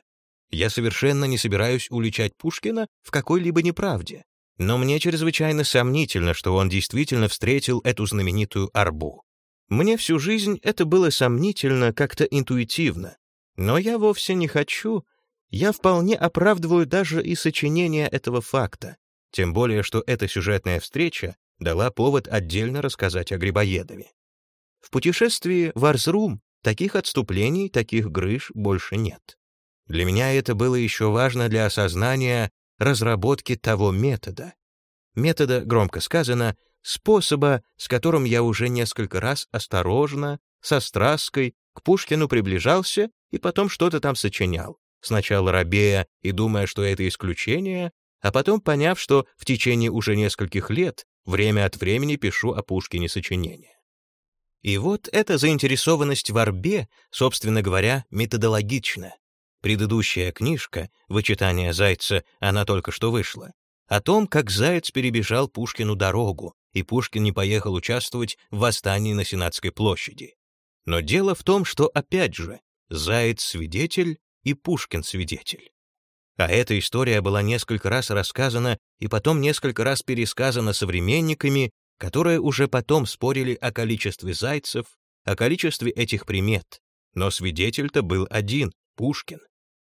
я совершенно не собираюсь уличать Пушкина в какой-либо неправде, но мне чрезвычайно сомнительно, что он действительно встретил эту знаменитую арбу. Мне всю жизнь это было сомнительно как-то интуитивно, но я вовсе не хочу, я вполне оправдываю даже и сочинение этого факта, тем более что эта сюжетная встреча дала повод отдельно рассказать о Грибоедове. В путешествии в Арзрум таких отступлений, таких грыж больше нет. Для меня это было еще важно для осознания разработки того метода. Метода, громко сказано, способа, с которым я уже несколько раз осторожно, со страсткой, к Пушкину приближался и потом что-то там сочинял. Сначала робея и думая, что это исключение, а потом поняв, что в течение уже нескольких лет время от времени пишу о Пушкине сочинения. И вот эта заинтересованность в орбе, собственно говоря, методологична. Предыдущая книжка, «Вычитание Зайца», она только что вышла, о том, как Заяц перебежал Пушкину дорогу, и Пушкин не поехал участвовать в восстании на Сенатской площади. Но дело в том, что, опять же, Заяц — свидетель, и Пушкин свидетель. А эта история была несколько раз рассказана и потом несколько раз пересказана современниками, которые уже потом спорили о количестве зайцев, о количестве этих примет. Но свидетель-то был один — Пушкин.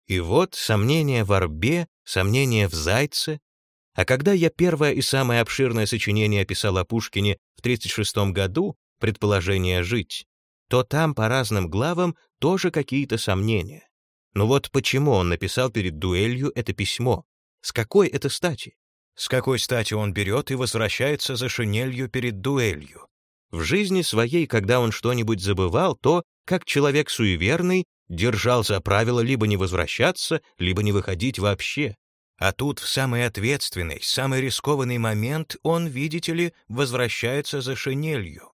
И вот сомнения в Орбе, сомнения в Зайце. А когда я первое и самое обширное сочинение описал о Пушкине в 1936 году, «Предположение жить», то там по разным главам тоже какие-то сомнения. Но вот почему он написал перед дуэлью это письмо? С какой это стати? С какой стати он берет и возвращается за шинелью перед дуэлью? В жизни своей, когда он что-нибудь забывал, то, как человек суеверный, держал за правило либо не возвращаться, либо не выходить вообще. А тут в самый ответственный, самый рискованный момент он, видите ли, возвращается за шинелью.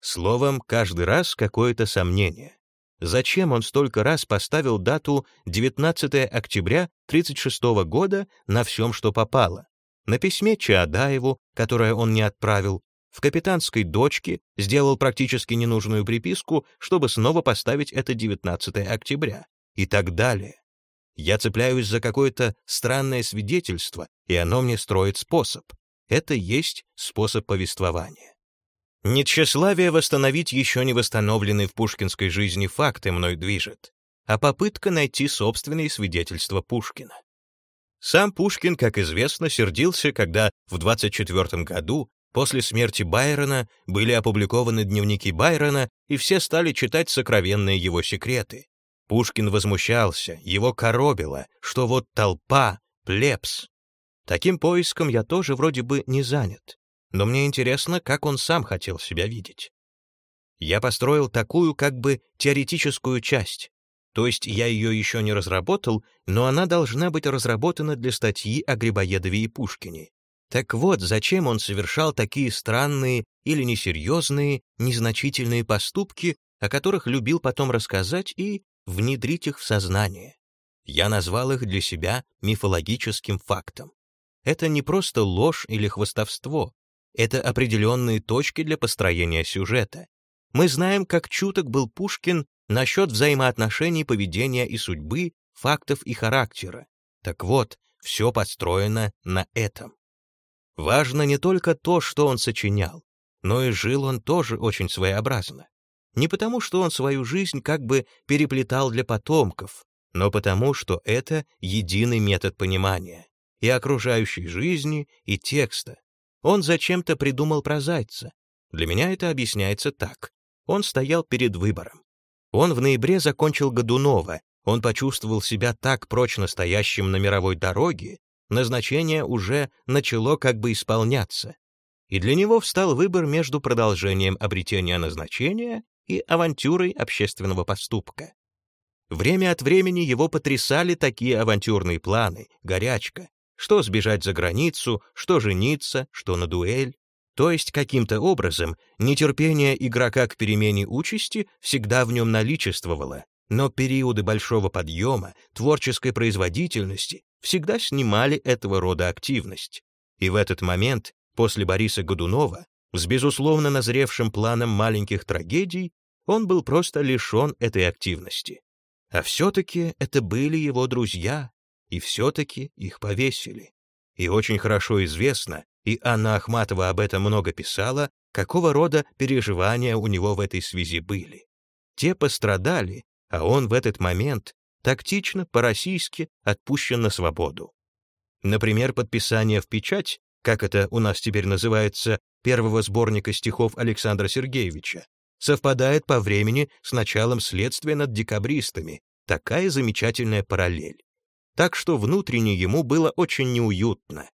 Словом, каждый раз какое-то сомнение. Зачем он столько раз поставил дату 19 октября 1936 года на всем, что попало? На письме Чаадаеву, которое он не отправил, в капитанской дочке сделал практически ненужную приписку, чтобы снова поставить это 19 октября, и так далее. Я цепляюсь за какое-то странное свидетельство, и оно мне строит способ. Это есть способ повествования. Не восстановить еще не восстановленные в пушкинской жизни факты мной движет, а попытка найти собственные свидетельства Пушкина. Сам Пушкин, как известно, сердился, когда в 24 году, после смерти Байрона, были опубликованы дневники Байрона, и все стали читать сокровенные его секреты. Пушкин возмущался, его коробило, что вот толпа, плебс. Таким поиском я тоже вроде бы не занят но мне интересно, как он сам хотел себя видеть. Я построил такую как бы теоретическую часть, то есть я ее еще не разработал, но она должна быть разработана для статьи о Грибоедове и Пушкине. Так вот, зачем он совершал такие странные или несерьезные, незначительные поступки, о которых любил потом рассказать и внедрить их в сознание. Я назвал их для себя мифологическим фактом. Это не просто ложь или хвостовство, это определенные точки для построения сюжета. Мы знаем, как чуток был Пушкин насчет взаимоотношений поведения и судьбы, фактов и характера. Так вот, все построено на этом. Важно не только то, что он сочинял, но и жил он тоже очень своеобразно. Не потому, что он свою жизнь как бы переплетал для потомков, но потому, что это единый метод понимания и окружающей жизни, и текста, он зачем-то придумал про зайца. Для меня это объясняется так. Он стоял перед выбором. Он в ноябре закончил Годунова, он почувствовал себя так прочно стоящим на мировой дороге, назначение уже начало как бы исполняться. И для него встал выбор между продолжением обретения назначения и авантюрой общественного поступка. Время от времени его потрясали такие авантюрные планы, горячка, что сбежать за границу, что жениться, что на дуэль. То есть каким-то образом нетерпение игрока к перемене участи всегда в нем наличествовало, но периоды большого подъема, творческой производительности всегда снимали этого рода активность. И в этот момент, после Бориса Годунова, с безусловно назревшим планом маленьких трагедий, он был просто лишен этой активности. А все-таки это были его друзья, и все-таки их повесили. И очень хорошо известно, и Анна Ахматова об этом много писала, какого рода переживания у него в этой связи были. Те пострадали, а он в этот момент тактично, по-российски отпущен на свободу. Например, подписание в печать, как это у нас теперь называется, первого сборника стихов Александра Сергеевича, совпадает по времени с началом следствия над декабристами. Такая замечательная параллель так что внутренне ему было очень неуютно.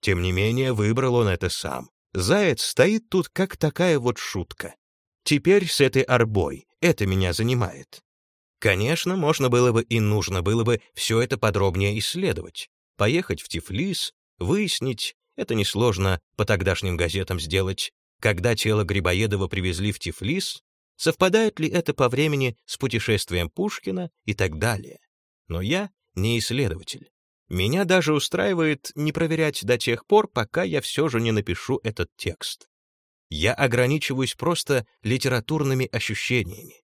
Тем не менее, выбрал он это сам. Заяц стоит тут как такая вот шутка. Теперь с этой арбой, это меня занимает. Конечно, можно было бы и нужно было бы все это подробнее исследовать. Поехать в Тифлис, выяснить, это несложно по тогдашним газетам сделать, когда тело Грибоедова привезли в Тифлис, совпадает ли это по времени с путешествием Пушкина и так далее. Но я не исследователь. Меня даже устраивает не проверять до тех пор, пока я все же не напишу этот текст. Я ограничиваюсь просто литературными ощущениями.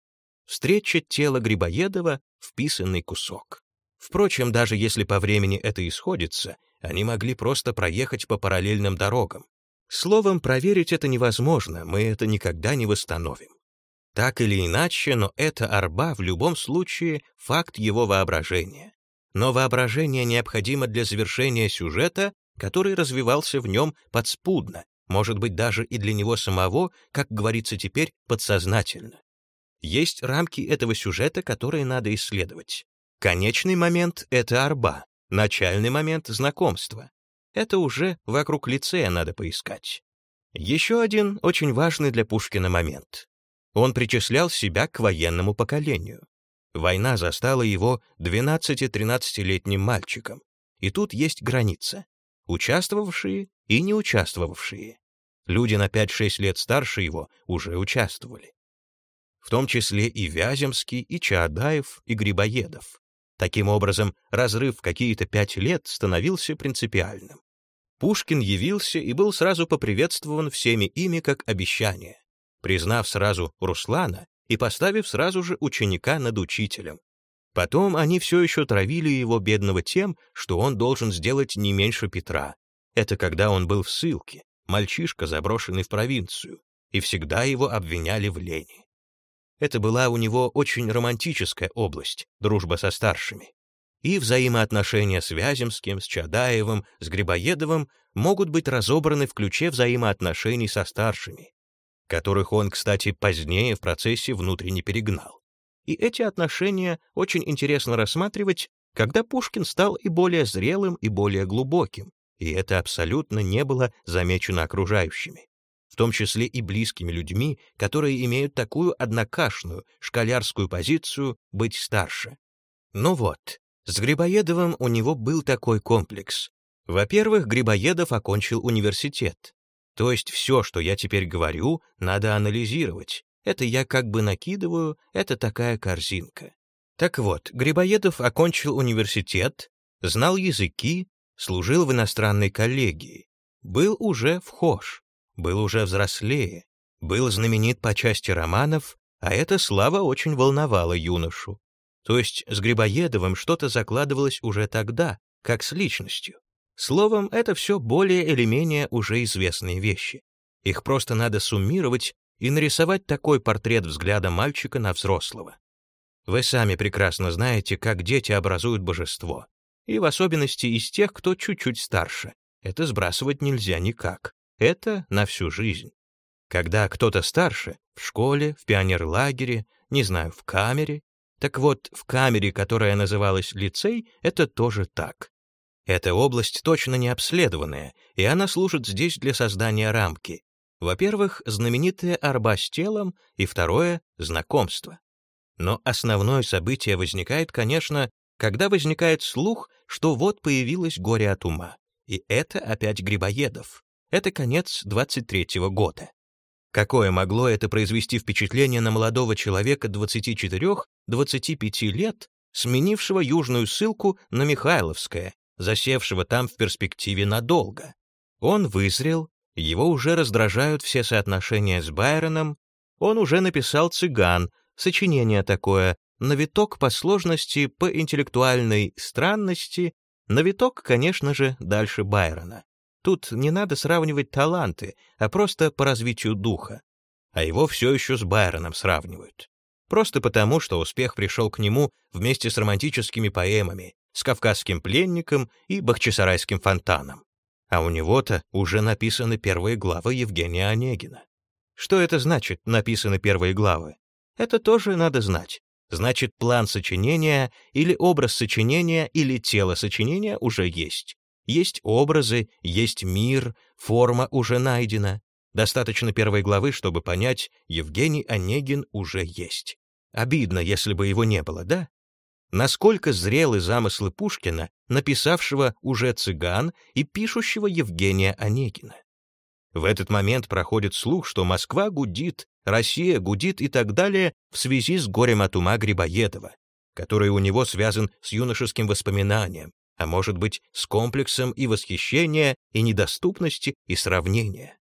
Встреча тела Грибоедова — вписанный кусок. Впрочем, даже если по времени это исходится, они могли просто проехать по параллельным дорогам. Словом, проверить это невозможно, мы это никогда не восстановим. Так или иначе, но эта арба в любом случае факт его воображения. Но воображение необходимо для завершения сюжета, который развивался в нем подспудно, может быть, даже и для него самого, как говорится теперь, подсознательно. Есть рамки этого сюжета, которые надо исследовать. Конечный момент — это арба, начальный момент — знакомство. Это уже вокруг лицея надо поискать. Еще один очень важный для Пушкина момент. Он причислял себя к военному поколению. Война застала его 12-13-летним мальчиком. И тут есть граница. Участвовавшие и не участвовавшие. Люди на 5-6 лет старше его уже участвовали. В том числе и Вяземский, и Чаадаев, и Грибоедов. Таким образом, разрыв какие-то пять лет становился принципиальным. Пушкин явился и был сразу поприветствован всеми ими как обещание, признав сразу Руслана и поставив сразу же ученика над учителем. Потом они все еще травили его бедного тем, что он должен сделать не меньше Петра. Это когда он был в ссылке, мальчишка, заброшенный в провинцию, и всегда его обвиняли в лени. Это была у него очень романтическая область, дружба со старшими. И взаимоотношения с Вяземским, с Чадаевым, с Грибоедовым могут быть разобраны в ключе взаимоотношений со старшими, которых он, кстати, позднее в процессе внутренне перегнал. И эти отношения очень интересно рассматривать, когда Пушкин стал и более зрелым, и более глубоким, и это абсолютно не было замечено окружающими в том числе и близкими людьми, которые имеют такую однокашную, школярскую позицию быть старше. Ну вот, с Грибоедовым у него был такой комплекс. Во-первых, Грибоедов окончил университет. То есть все, что я теперь говорю, надо анализировать. Это я как бы накидываю, это такая корзинка. Так вот, Грибоедов окончил университет, знал языки, служил в иностранной коллегии, был уже вхож был уже взрослее, был знаменит по части романов, а эта слава очень волновала юношу. То есть с Грибоедовым что-то закладывалось уже тогда, как с личностью. Словом, это все более или менее уже известные вещи. Их просто надо суммировать и нарисовать такой портрет взгляда мальчика на взрослого. Вы сами прекрасно знаете, как дети образуют божество, и в особенности из тех, кто чуть-чуть старше. Это сбрасывать нельзя никак. Это на всю жизнь. Когда кто-то старше, в школе, в пионерлагере, не знаю, в камере, так вот, в камере, которая называлась лицей, это тоже так. Эта область точно не обследованная, и она служит здесь для создания рамки. Во-первых, знаменитая арба с телом, и второе — знакомство. Но основное событие возникает, конечно, когда возникает слух, что вот появилось горе от ума. И это опять Грибоедов. Это конец 23-го года. Какое могло это произвести впечатление на молодого человека 24-25 лет, сменившего южную ссылку на Михайловское, засевшего там в перспективе надолго? Он вызрел, его уже раздражают все соотношения с Байроном, он уже написал «Цыган», сочинение такое, на виток по сложности, по интеллектуальной странности, на виток, конечно же, дальше Байрона. Тут не надо сравнивать таланты, а просто по развитию духа. А его все еще с Байроном сравнивают. Просто потому, что успех пришел к нему вместе с романтическими поэмами, с «Кавказским пленником» и «Бахчисарайским фонтаном». А у него-то уже написаны первые главы Евгения Онегина. Что это значит, написаны первые главы? Это тоже надо знать. Значит, план сочинения или образ сочинения или тело сочинения уже есть. Есть образы, есть мир, форма уже найдена. Достаточно первой главы, чтобы понять, Евгений Онегин уже есть. Обидно, если бы его не было, да? Насколько зрелы замыслы Пушкина, написавшего уже «Цыган» и пишущего Евгения Онегина. В этот момент проходит слух, что Москва гудит, Россия гудит и так далее в связи с горем от ума Грибоедова, который у него связан с юношеским воспоминанием, а может быть, с комплексом и восхищения, и недоступности, и сравнения.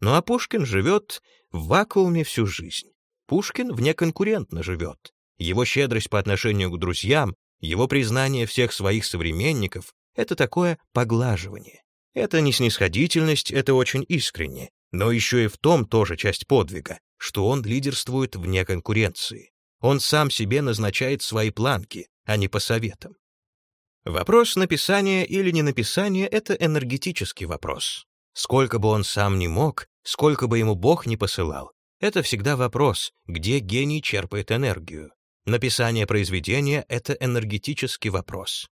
Ну а Пушкин живет в вакууме всю жизнь. Пушкин внеконкурентно живет. Его щедрость по отношению к друзьям, Его признание всех своих современников — это такое поглаживание. Это не снисходительность, это очень искренне, но еще и в том тоже часть подвига, что он лидерствует вне конкуренции. Он сам себе назначает свои планки, а не по советам. Вопрос написания или не написания — это энергетический вопрос. Сколько бы он сам ни мог, сколько бы ему Бог не посылал, это всегда вопрос, где гений черпает энергию. Написание произведения — это энергетический вопрос.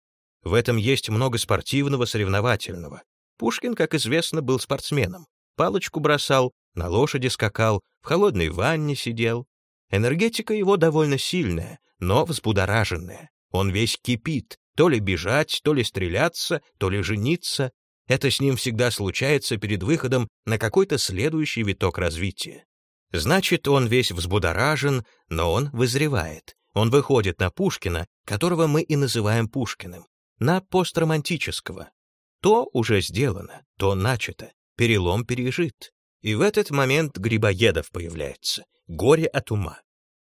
В этом есть много спортивного, соревновательного. Пушкин, как известно, был спортсменом. Палочку бросал, на лошади скакал, в холодной ванне сидел. Энергетика его довольно сильная, но взбудораженная. Он весь кипит, то ли бежать, то ли стреляться, то ли жениться. Это с ним всегда случается перед выходом на какой-то следующий виток развития. Значит, он весь взбудоражен, но он вызревает. Он выходит на Пушкина, которого мы и называем Пушкиным, на постромантического. То уже сделано, то начато, перелом пережит. И в этот момент Грибоедов появляется, горе от ума.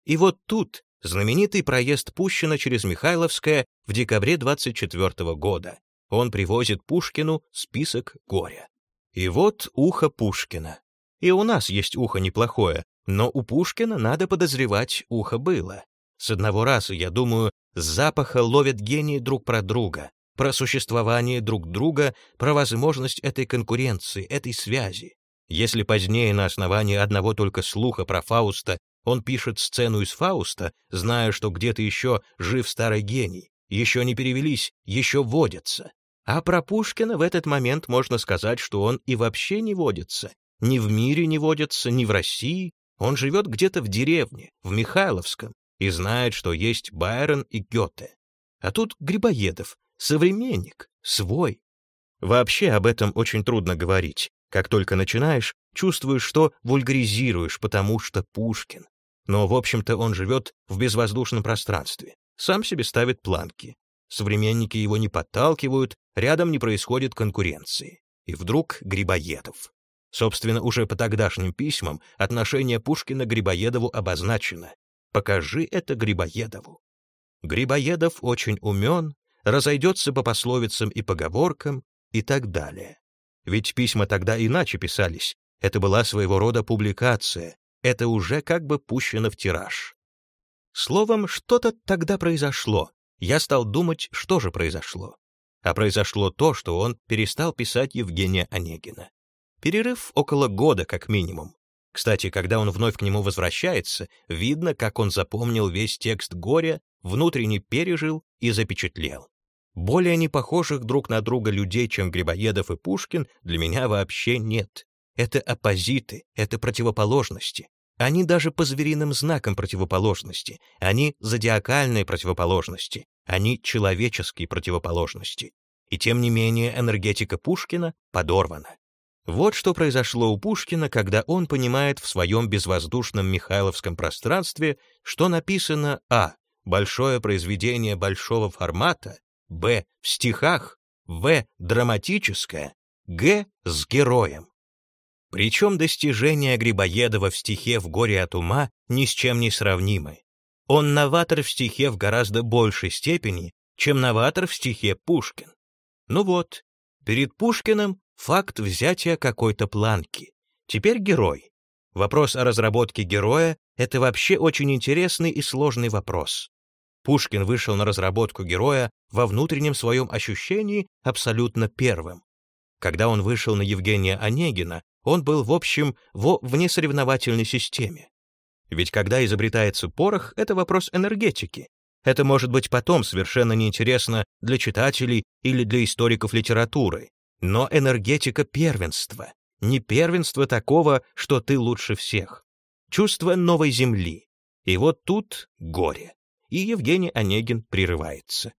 И вот тут знаменитый проезд Пущина через Михайловское в декабре 24 года. Он привозит Пушкину список горя. И вот ухо Пушкина. И у нас есть ухо неплохое, но у Пушкина, надо подозревать, ухо было. С одного раза, я думаю, с запаха ловят гении друг про друга, про существование друг друга, про возможность этой конкуренции, этой связи. Если позднее на основании одного только слуха про Фауста он пишет сцену из Фауста, зная, что где-то еще жив старый гений, еще не перевелись, еще водятся. А про Пушкина в этот момент можно сказать, что он и вообще не водится. Ни в мире не водится, ни в России. Он живет где-то в деревне, в Михайловском, и знает, что есть Байрон и Гёте. А тут Грибоедов, современник, свой. Вообще об этом очень трудно говорить. Как только начинаешь, чувствуешь, что вульгаризируешь, потому что Пушкин. Но, в общем-то, он живет в безвоздушном пространстве, сам себе ставит планки. Современники его не подталкивают, рядом не происходит конкуренции. И вдруг Грибоедов. Собственно, уже по тогдашним письмам отношение Пушкина к Грибоедову обозначено. Покажи это Грибоедову. Грибоедов очень умен, разойдется по пословицам и поговоркам и так далее. Ведь письма тогда иначе писались. Это была своего рода публикация. Это уже как бы пущено в тираж. Словом, что-то тогда произошло. Я стал думать, что же произошло. А произошло то, что он перестал писать Евгения Онегина. Перерыв около года, как минимум. Кстати, когда он вновь к нему возвращается, видно, как он запомнил весь текст горя, внутренне пережил и запечатлел. Более не похожих друг на друга людей, чем Грибоедов и Пушкин, для меня вообще нет. Это оппозиты, это противоположности. Они даже по звериным знакам противоположности, они зодиакальные противоположности, они человеческие противоположности. И тем не менее энергетика Пушкина подорвана. Вот что произошло у Пушкина, когда он понимает в своем безвоздушном Михайловском пространстве, что написано а. большое произведение большого формата, б. в стихах, в. драматическое, г. с героем. Причем достижения Грибоедова в стихе «В горе от ума» ни с чем не сравнимы. Он новатор в стихе в гораздо большей степени, чем новатор в стихе Пушкин. Ну вот, перед Пушкиным факт взятия какой-то планки. Теперь герой. Вопрос о разработке героя — это вообще очень интересный и сложный вопрос. Пушкин вышел на разработку героя во внутреннем своем ощущении абсолютно первым. Когда он вышел на Евгения Онегина, он был, в общем, во внесоревновательной системе. Ведь когда изобретается порох, это вопрос энергетики. Это может быть потом совершенно неинтересно для читателей или для историков литературы но энергетика первенства, не первенство такого, что ты лучше всех. Чувство новой земли. И вот тут горе. И Евгений Онегин прерывается.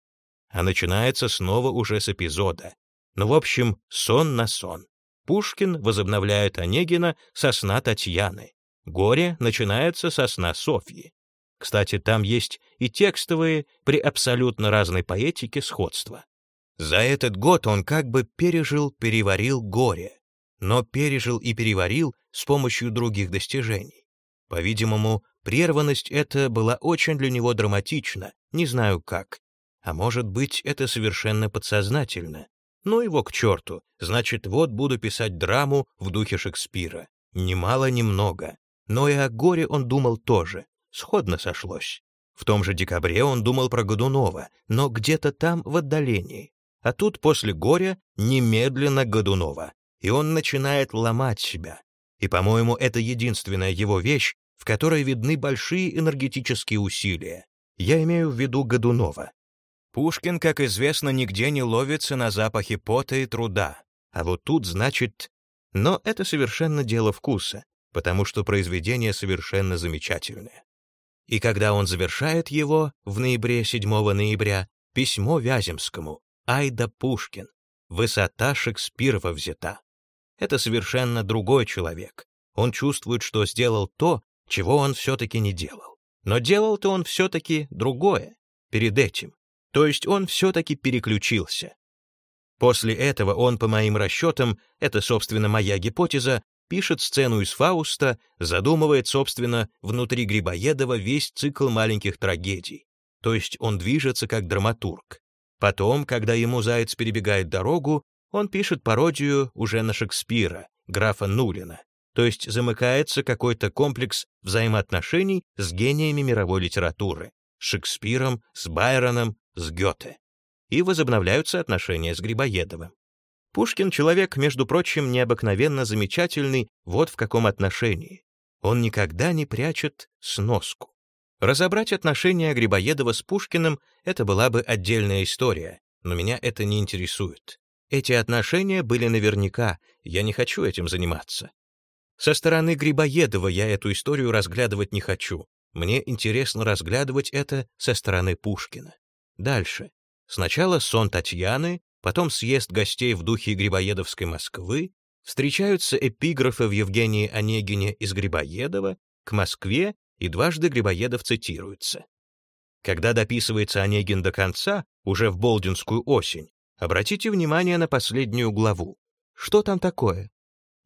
А начинается снова уже с эпизода. Ну, в общем, сон на сон. Пушкин возобновляет Онегина со сна Татьяны. Горе начинается со сна Софьи. Кстати, там есть и текстовые при абсолютно разной поэтике сходства. За этот год он как бы пережил, переварил горе, но пережил и переварил с помощью других достижений. По-видимому, прерванность эта была очень для него драматична, не знаю как. А может быть, это совершенно подсознательно. Ну его к черту, значит, вот буду писать драму в духе Шекспира. Ни мало, ни много. Но и о горе он думал тоже. Сходно сошлось. В том же декабре он думал про Годунова, но где-то там, в отдалении. А тут после горя немедленно Годунова. И он начинает ломать себя. И, по-моему, это единственная его вещь, в которой видны большие энергетические усилия. Я имею в виду Годунова. Пушкин, как известно, нигде не ловится на запахе пота и труда. А вот тут, значит... Но это совершенно дело вкуса, потому что произведение совершенно замечательное. И когда он завершает его в ноябре, 7 ноября, письмо Вяземскому «Айда Пушкин. Высота Шекспирова взята». Это совершенно другой человек. Он чувствует, что сделал то, чего он все-таки не делал. Но делал-то он все-таки другое, перед этим. То есть он все-таки переключился. После этого он, по моим расчетам, это, собственно, моя гипотеза, пишет сцену из Фауста, задумывает, собственно, внутри Грибоедова весь цикл маленьких трагедий. То есть он движется как драматург. Потом, когда ему заяц перебегает дорогу, он пишет пародию уже на Шекспира, графа Нулина. То есть замыкается какой-то комплекс взаимоотношений с гениями мировой литературы, с Шекспиром, с Байроном, с Гёте. И возобновляются отношения с Грибоедовым. Пушкин — человек, между прочим, необыкновенно замечательный вот в каком отношении. Он никогда не прячет сноску. Разобрать отношения Грибоедова с Пушкиным — это была бы отдельная история, но меня это не интересует. Эти отношения были наверняка, я не хочу этим заниматься. Со стороны Грибоедова я эту историю разглядывать не хочу. Мне интересно разглядывать это со стороны Пушкина. Дальше. Сначала сон Татьяны, потом съезд гостей в духе Грибоедовской Москвы, встречаются эпиграфы в Евгении Онегине из Грибоедова, к Москве, и дважды Грибоедов цитируется. Когда дописывается Онегин до конца, уже в Болдинскую осень, обратите внимание на последнюю главу. Что там такое?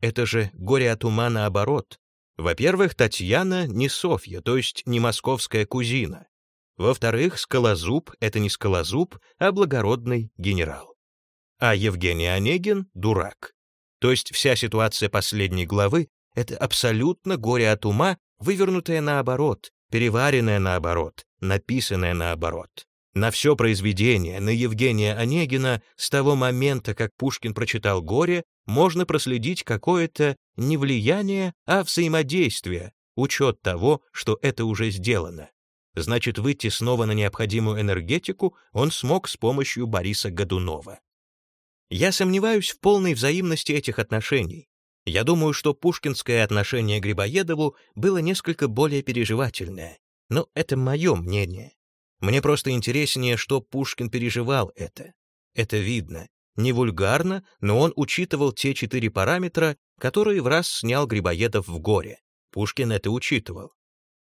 Это же горе от ума наоборот. Во-первых, Татьяна не Софья, то есть не московская кузина. Во-вторых, Скалозуб — это не Скалозуб, а благородный генерал. А Евгений Онегин — дурак. То есть вся ситуация последней главы — это абсолютно горе от ума, вывернутое наоборот, переваренное наоборот, написанное наоборот. На все произведение, на Евгения Онегина, с того момента, как Пушкин прочитал «Горе», можно проследить какое-то не влияние, а взаимодействие, учет того, что это уже сделано. Значит, выйти снова на необходимую энергетику он смог с помощью Бориса Годунова. Я сомневаюсь в полной взаимности этих отношений. Я думаю, что пушкинское отношение к Грибоедову было несколько более переживательное. Но это мое мнение. Мне просто интереснее, что Пушкин переживал это. Это видно. Не вульгарно, но он учитывал те четыре параметра, которые в раз снял Грибоедов в горе. Пушкин это учитывал.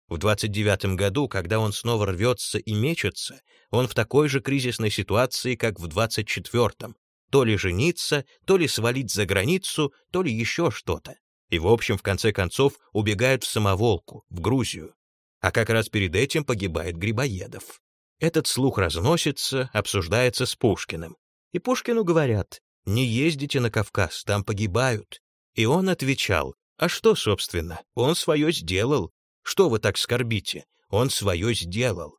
В 29 году, когда он снова рвется и мечется, он в такой же кризисной ситуации, как в 24-м. То ли жениться, то ли свалить за границу, то ли еще что-то. И, в общем, в конце концов, убегает в самоволку, в Грузию а как раз перед этим погибает Грибоедов. Этот слух разносится, обсуждается с Пушкиным. И Пушкину говорят, не ездите на Кавказ, там погибают. И он отвечал, а что, собственно, он свое сделал. Что вы так скорбите? Он свое сделал.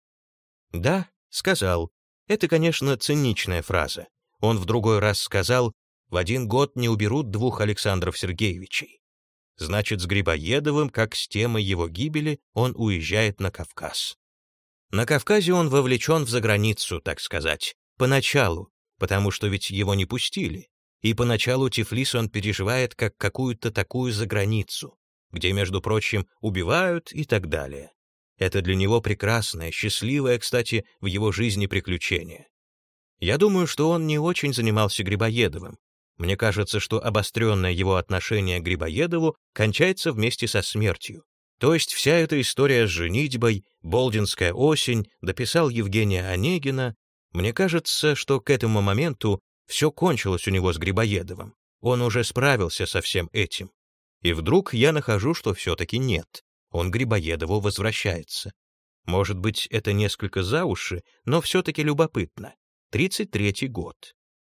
Да, сказал. Это, конечно, циничная фраза. Он в другой раз сказал, в один год не уберут двух Александров Сергеевичей. Значит, с Грибоедовым, как с темой его гибели, он уезжает на Кавказ. На Кавказе он вовлечен в заграницу, так сказать, поначалу, потому что ведь его не пустили. И поначалу Тифлис он переживает как какую-то такую заграницу, где, между прочим, убивают и так далее. Это для него прекрасное, счастливое, кстати, в его жизни приключение. Я думаю, что он не очень занимался Грибоедовым, мне кажется, что обостренное его отношение к Грибоедову кончается вместе со смертью. То есть вся эта история с женитьбой, Болдинская осень, дописал Евгения Онегина, мне кажется, что к этому моменту все кончилось у него с Грибоедовым. Он уже справился со всем этим. И вдруг я нахожу, что все-таки нет. Он Грибоедову возвращается. Может быть, это несколько за уши, но все-таки любопытно. 33-й год.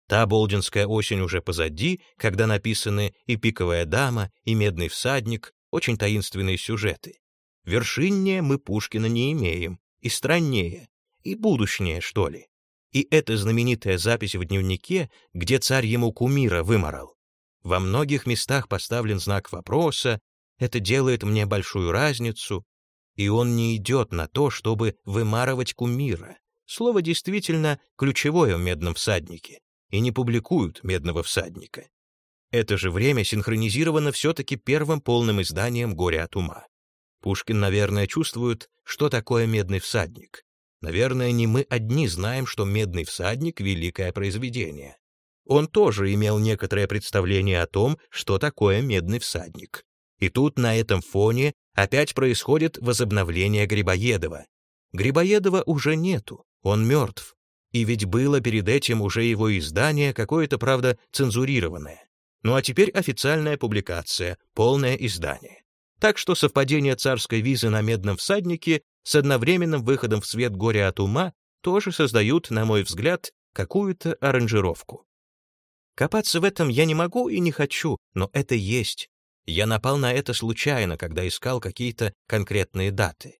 Та болдинская осень уже позади, когда написаны и «Пиковая дама», и «Медный всадник», очень таинственные сюжеты. Вершиннее мы Пушкина не имеем, и страннее, и будущнее, что ли. И эта знаменитая запись в дневнике, где царь ему кумира выморал. Во многих местах поставлен знак вопроса, это делает мне большую разницу, и он не идет на то, чтобы вымарывать кумира. Слово действительно ключевое в «Медном всаднике», и не публикуют «Медного всадника». Это же время синхронизировано все-таки первым полным изданием «Горе от ума». Пушкин, наверное, чувствует, что такое «Медный всадник». Наверное, не мы одни знаем, что «Медный всадник» — великое произведение. Он тоже имел некоторое представление о том, что такое «Медный всадник». И тут на этом фоне опять происходит возобновление Грибоедова. Грибоедова уже нету, он мертв. И ведь было перед этим уже его издание, какое-то, правда, цензурированное. Ну а теперь официальная публикация, полное издание. Так что совпадение царской визы на медном всаднике с одновременным выходом в свет горя от ума тоже создают, на мой взгляд, какую-то аранжировку. Копаться в этом я не могу и не хочу, но это есть. Я напал на это случайно, когда искал какие-то конкретные даты.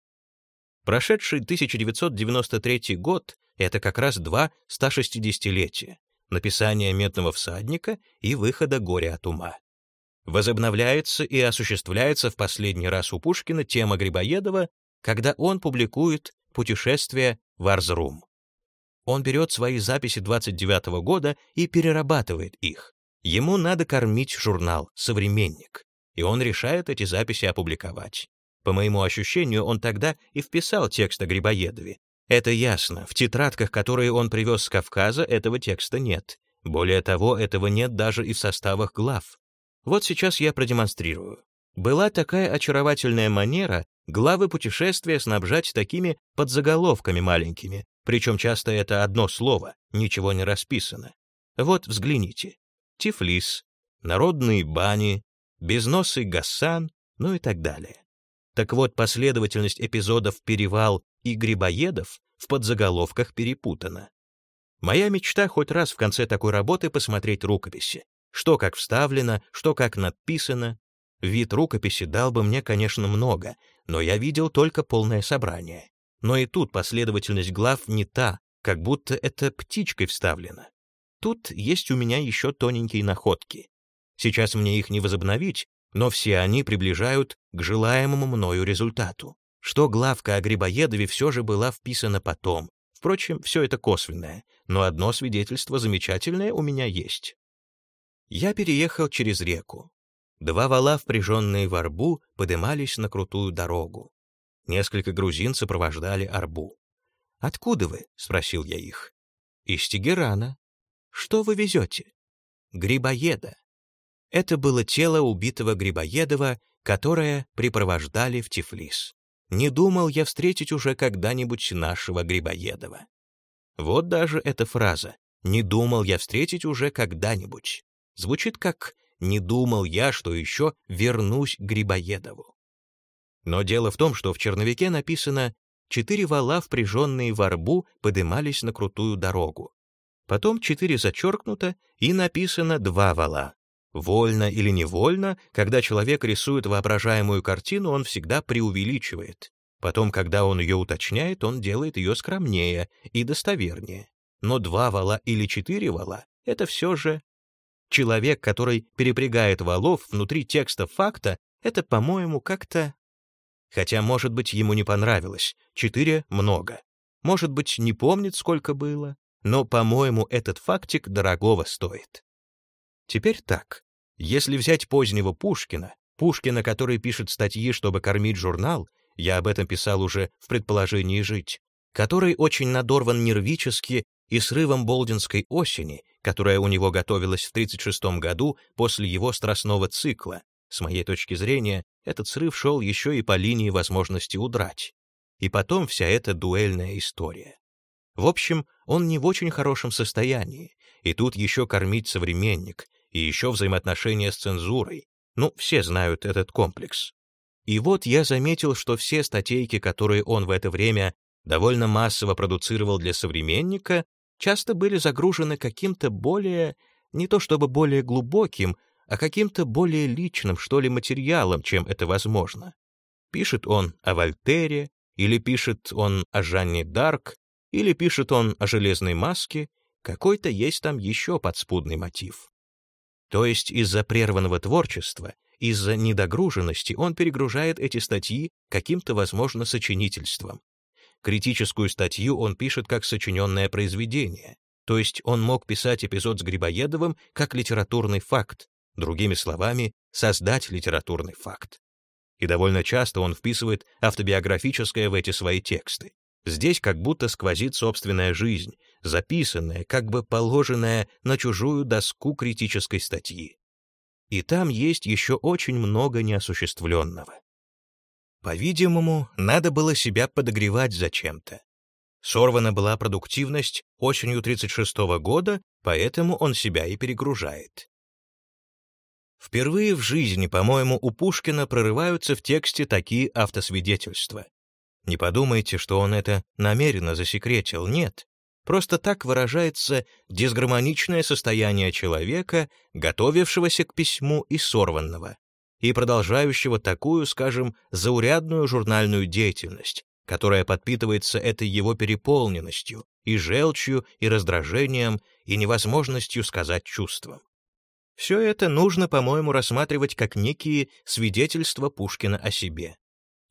Прошедший 1993 год — это как раз два 160-летия написания «Медного всадника» и выхода «Горя от ума». Возобновляется и осуществляется в последний раз у Пушкина тема Грибоедова, когда он публикует «Путешествие в Арзрум». Он берет свои записи 29 -го года и перерабатывает их. Ему надо кормить журнал «Современник», и он решает эти записи опубликовать. По моему ощущению, он тогда и вписал текст о Грибоедове. Это ясно, в тетрадках, которые он привез с Кавказа, этого текста нет. Более того, этого нет даже и в составах глав. Вот сейчас я продемонстрирую. Была такая очаровательная манера главы путешествия снабжать такими подзаголовками маленькими, причем часто это одно слово, ничего не расписано. Вот взгляните. Тифлис, народные бани, безносый Гассан, ну и так далее. Так вот, последовательность эпизодов «Перевал» и «Грибоедов» в подзаголовках перепутана. Моя мечта хоть раз в конце такой работы посмотреть рукописи. Что как вставлено, что как написано. Вид рукописи дал бы мне, конечно, много, но я видел только полное собрание. Но и тут последовательность глав не та, как будто это птичкой вставлено. Тут есть у меня еще тоненькие находки. Сейчас мне их не возобновить, но все они приближают к желаемому мною результату. Что главка о Грибоедове все же была вписана потом. Впрочем, все это косвенное, но одно свидетельство замечательное у меня есть. Я переехал через реку. Два вала, впряженные в арбу, подымались на крутую дорогу. Несколько грузин сопровождали арбу. «Откуда вы?» — спросил я их. «Из Тегерана». «Что вы везете?» «Грибоеда». Это было тело убитого Грибоедова, которое припровождали в Тифлис. Не думал я встретить уже когда-нибудь нашего Грибоедова. Вот даже эта фраза «не думал я встретить уже когда-нибудь» звучит как «не думал я, что еще вернусь к Грибоедову». Но дело в том, что в черновике написано «четыре вала, впряженные в арбу, подымались на крутую дорогу». Потом четыре зачеркнуто и написано «два вала». Вольно или невольно, когда человек рисует воображаемую картину, он всегда преувеличивает. Потом, когда он ее уточняет, он делает ее скромнее и достовернее. Но два вала или четыре вала — это все же... Человек, который перепрягает валов внутри текста факта, это, по-моему, как-то... Хотя, может быть, ему не понравилось. Четыре — много. Может быть, не помнит, сколько было. Но, по-моему, этот фактик дорогого стоит. Теперь так. Если взять позднего Пушкина, Пушкина, который пишет статьи, чтобы кормить журнал, я об этом писал уже в «Предположении жить», который очень надорван нервически и срывом Болдинской осени, которая у него готовилась в 1936 году после его страстного цикла. С моей точки зрения, этот срыв шел еще и по линии возможности удрать. И потом вся эта дуэльная история. В общем, он не в очень хорошем состоянии, и тут еще кормить современник, и еще взаимоотношения с цензурой. Ну, все знают этот комплекс. И вот я заметил, что все статейки, которые он в это время довольно массово продуцировал для современника, часто были загружены каким-то более, не то чтобы более глубоким, а каким-то более личным, что ли, материалом, чем это возможно. Пишет он о Вольтере, или пишет он о Жанне Дарк, или пишет он о железной маске, какой-то есть там еще подспудный мотив. То есть из-за прерванного творчества, из-за недогруженности он перегружает эти статьи каким-то, возможно, сочинительством. Критическую статью он пишет как сочиненное произведение, то есть он мог писать эпизод с Грибоедовым как литературный факт, другими словами, создать литературный факт. И довольно часто он вписывает автобиографическое в эти свои тексты. Здесь как будто сквозит собственная жизнь, записанная, как бы положенная на чужую доску критической статьи. И там есть еще очень много неосуществленного. По-видимому, надо было себя подогревать зачем-то. Сорвана была продуктивность осенью 36 -го года, поэтому он себя и перегружает. Впервые в жизни, по-моему, у Пушкина прорываются в тексте такие автосвидетельства. Не подумайте, что он это намеренно засекретил, нет. Просто так выражается дисгармоничное состояние человека, готовившегося к письму и сорванного, и продолжающего такую, скажем, заурядную журнальную деятельность, которая подпитывается этой его переполненностью, и желчью, и раздражением, и невозможностью сказать чувством. Все это нужно, по-моему, рассматривать как некие свидетельства Пушкина о себе.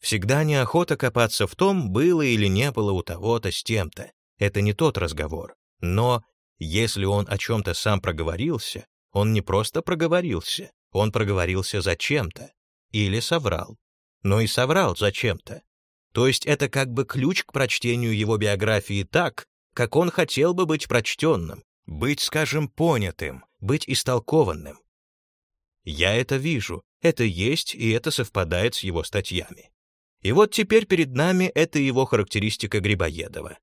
Всегда неохота копаться в том, было или не было у того-то с тем-то. Это не тот разговор. Но если он о чем-то сам проговорился, он не просто проговорился, он проговорился зачем-то. Или соврал. Но и соврал зачем-то. То есть это как бы ключ к прочтению его биографии так, как он хотел бы быть прочтенным, быть, скажем, понятым, быть истолкованным. Я это вижу, это есть, и это совпадает с его статьями. И вот теперь перед нами это его характеристика Грибоедова.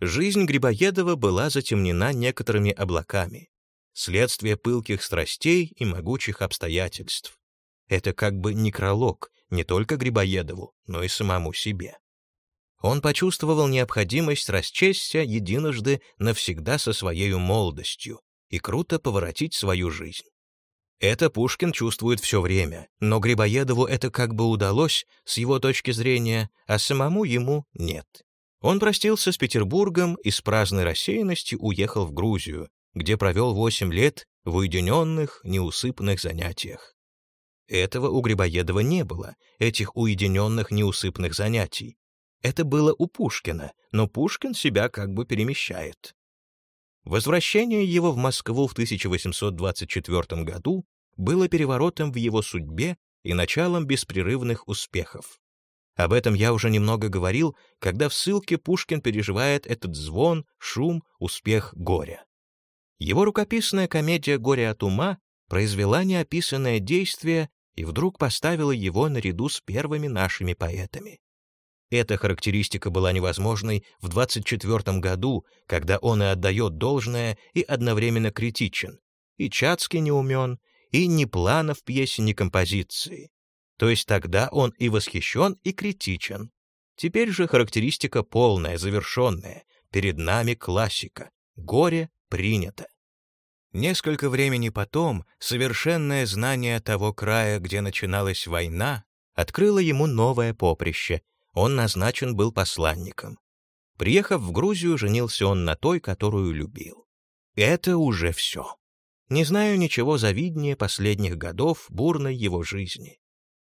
Жизнь Грибоедова была затемнена некоторыми облаками, следствие пылких страстей и могучих обстоятельств. Это как бы некролог не только Грибоедову, но и самому себе. Он почувствовал необходимость расчесться единожды навсегда со своей молодостью и круто поворотить свою жизнь. Это Пушкин чувствует все время, но Грибоедову это как бы удалось с его точки зрения, а самому ему нет. Он простился с Петербургом и с праздной рассеянностью уехал в Грузию, где провел 8 лет в уединенных, неусыпных занятиях. Этого у Грибоедова не было, этих уединенных, неусыпных занятий. Это было у Пушкина, но Пушкин себя как бы перемещает. Возвращение его в Москву в 1824 году было переворотом в его судьбе и началом беспрерывных успехов. Об этом я уже немного говорил, когда в ссылке Пушкин переживает этот звон, шум, успех горя. Его рукописная комедия «Горе от ума» произвела неописанное действие и вдруг поставила его наряду с первыми нашими поэтами. Эта характеристика была невозможной в 24 году, когда он и отдает должное, и одновременно критичен. И Чацкий не умен, и ни плана в пьесе, ни композиции. То есть тогда он и восхищен, и критичен. Теперь же характеристика полная, завершенная. Перед нами классика. Горе принято. Несколько времени потом совершенное знание того края, где начиналась война, открыло ему новое поприще, он назначен был посланником. Приехав в Грузию, женился он на той, которую любил. Это уже все. Не знаю ничего завиднее последних годов бурной его жизни.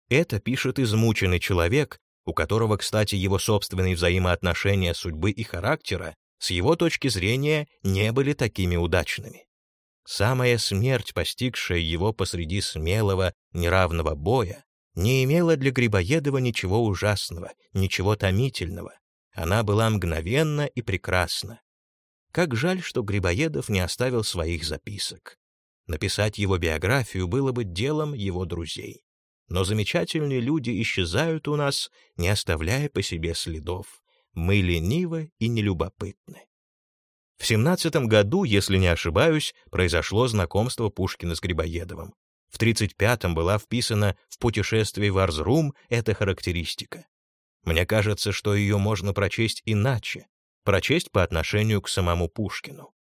Это пишет измученный человек, у которого, кстати, его собственные взаимоотношения судьбы и характера с его точки зрения не были такими удачными. Самая смерть, постигшая его посреди смелого, неравного боя, не имела для Грибоедова ничего ужасного, ничего томительного. Она была мгновенна и прекрасна. Как жаль, что Грибоедов не оставил своих записок. Написать его биографию было бы делом его друзей. Но замечательные люди исчезают у нас, не оставляя по себе следов. Мы ленивы и нелюбопытны. В семнадцатом году, если не ошибаюсь, произошло знакомство Пушкина с Грибоедовым. В в 35-м была вписана в путешествие в Арзрум эта характеристика. Мне кажется, что ее можно прочесть иначе, прочесть по отношению к самому Пушкину.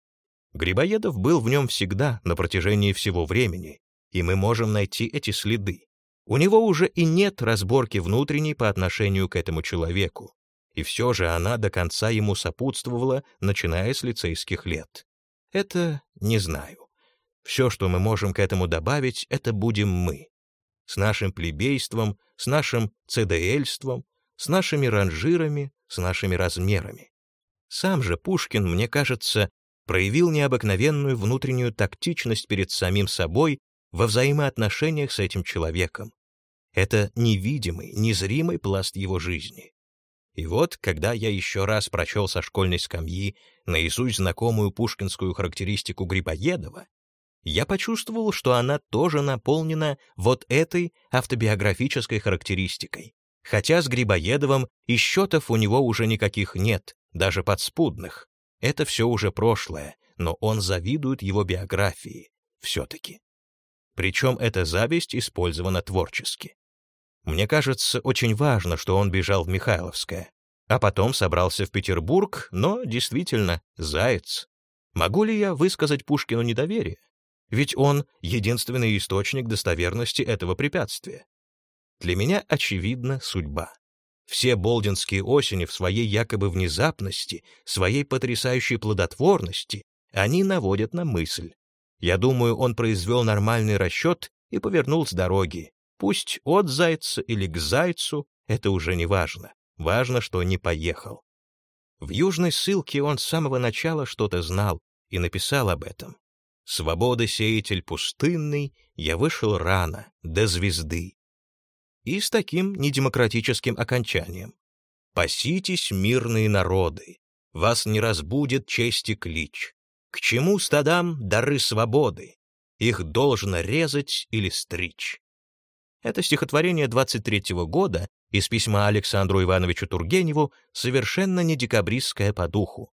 Грибоедов был в нем всегда, на протяжении всего времени, и мы можем найти эти следы. У него уже и нет разборки внутренней по отношению к этому человеку, и все же она до конца ему сопутствовала, начиная с лицейских лет. Это не знаю. Все, что мы можем к этому добавить, это будем мы. С нашим плебейством, с нашим ЦДЛьством, с нашими ранжирами, с нашими размерами. Сам же Пушкин, мне кажется, проявил необыкновенную внутреннюю тактичность перед самим собой во взаимоотношениях с этим человеком. Это невидимый, незримый пласт его жизни. И вот, когда я еще раз прочел со школьной скамьи наизусть знакомую пушкинскую характеристику Грибоедова, я почувствовал, что она тоже наполнена вот этой автобиографической характеристикой. Хотя с Грибоедовым и счетов у него уже никаких нет, даже подспудных. Это все уже прошлое, но он завидует его биографии, все-таки. Причем эта зависть использована творчески. Мне кажется, очень важно, что он бежал в Михайловское, а потом собрался в Петербург, но действительно, заяц. Могу ли я высказать Пушкину недоверие? Ведь он — единственный источник достоверности этого препятствия. Для меня очевидна судьба. Все болдинские осени в своей якобы внезапности, своей потрясающей плодотворности, они наводят на мысль. Я думаю, он произвел нормальный расчет и повернул с дороги. Пусть от зайца или к зайцу, это уже не важно. Важно, что не поехал. В южной ссылке он с самого начала что-то знал и написал об этом. Свободы сеятель пустынный, я вышел рано, до звезды. И с таким недемократическим окончанием. Паситесь, мирные народы, вас не разбудит чести клич. К чему стадам дары свободы? Их должно резать или стричь. Это стихотворение 23-го года из письма Александру Ивановичу Тургеневу совершенно не декабристское по духу.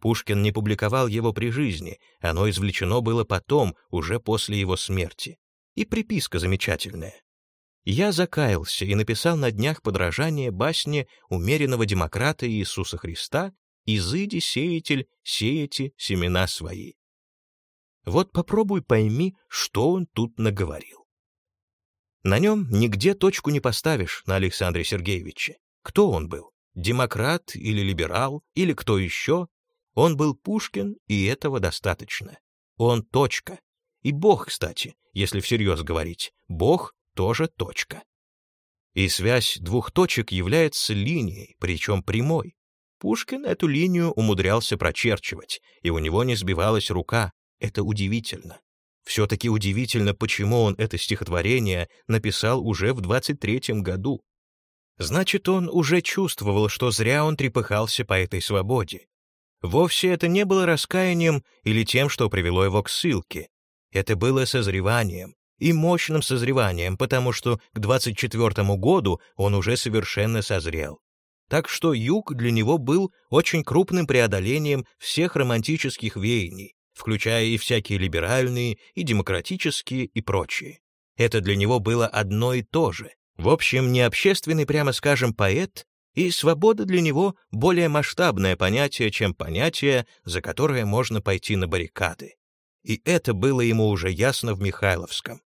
Пушкин не публиковал его при жизни, оно извлечено было потом, уже после его смерти. И приписка замечательная. Я закаялся и написал на днях подражание басне умеренного демократа Иисуса Христа «Изыди, сеятель, сеяти семена свои». Вот попробуй пойми, что он тут наговорил. На нем нигде точку не поставишь на Александре Сергеевиче. Кто он был? Демократ или либерал, или кто еще? Он был Пушкин, и этого достаточно. Он точка. И Бог, кстати, если всерьез говорить, Бог тоже точка. И связь двух точек является линией, причем прямой. Пушкин эту линию умудрялся прочерчивать, и у него не сбивалась рука. Это удивительно. Все-таки удивительно, почему он это стихотворение написал уже в 23-м году. Значит, он уже чувствовал, что зря он трепыхался по этой свободе, Вовсе это не было раскаянием или тем, что привело его к ссылке. Это было созреванием, и мощным созреванием, потому что к 24 году он уже совершенно созрел. Так что юг для него был очень крупным преодолением всех романтических веяний, включая и всякие либеральные, и демократические, и прочие. Это для него было одно и то же. В общем, не общественный, прямо скажем, поэт, и свобода для него более масштабное понятие, чем понятие, за которое можно пойти на баррикады. И это было ему уже ясно в Михайловском.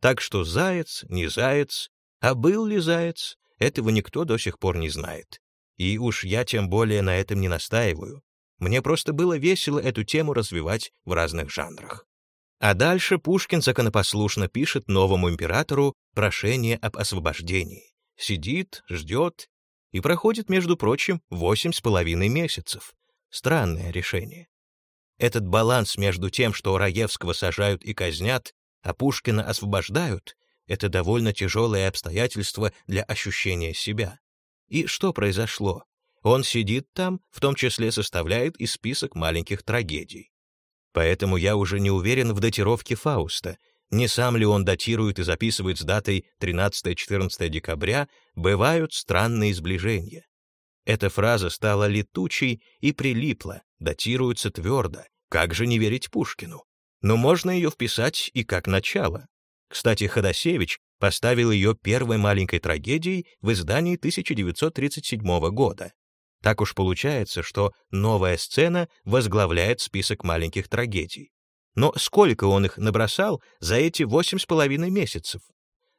Так что заяц, не заяц, а был ли заяц, этого никто до сих пор не знает. И уж я тем более на этом не настаиваю. Мне просто было весело эту тему развивать в разных жанрах. А дальше Пушкин законопослушно пишет новому императору прошение об освобождении. Сидит, ждет и проходит, между прочим, восемь с половиной месяцев. Странное решение. Этот баланс между тем, что Раевского сажают и казнят, а Пушкина освобождают, это довольно тяжелое обстоятельство для ощущения себя. И что произошло? Он сидит там, в том числе составляет и список маленьких трагедий. Поэтому я уже не уверен в датировке Фауста, не сам ли он датирует и записывает с датой 13-14 декабря, бывают странные сближения. Эта фраза стала летучей и прилипла, датируется твердо. Как же не верить Пушкину? Но можно ее вписать и как начало. Кстати, Ходосевич поставил ее первой маленькой трагедией в издании 1937 года. Так уж получается, что новая сцена возглавляет список маленьких трагедий. Но сколько он их набросал за эти восемь с половиной месяцев?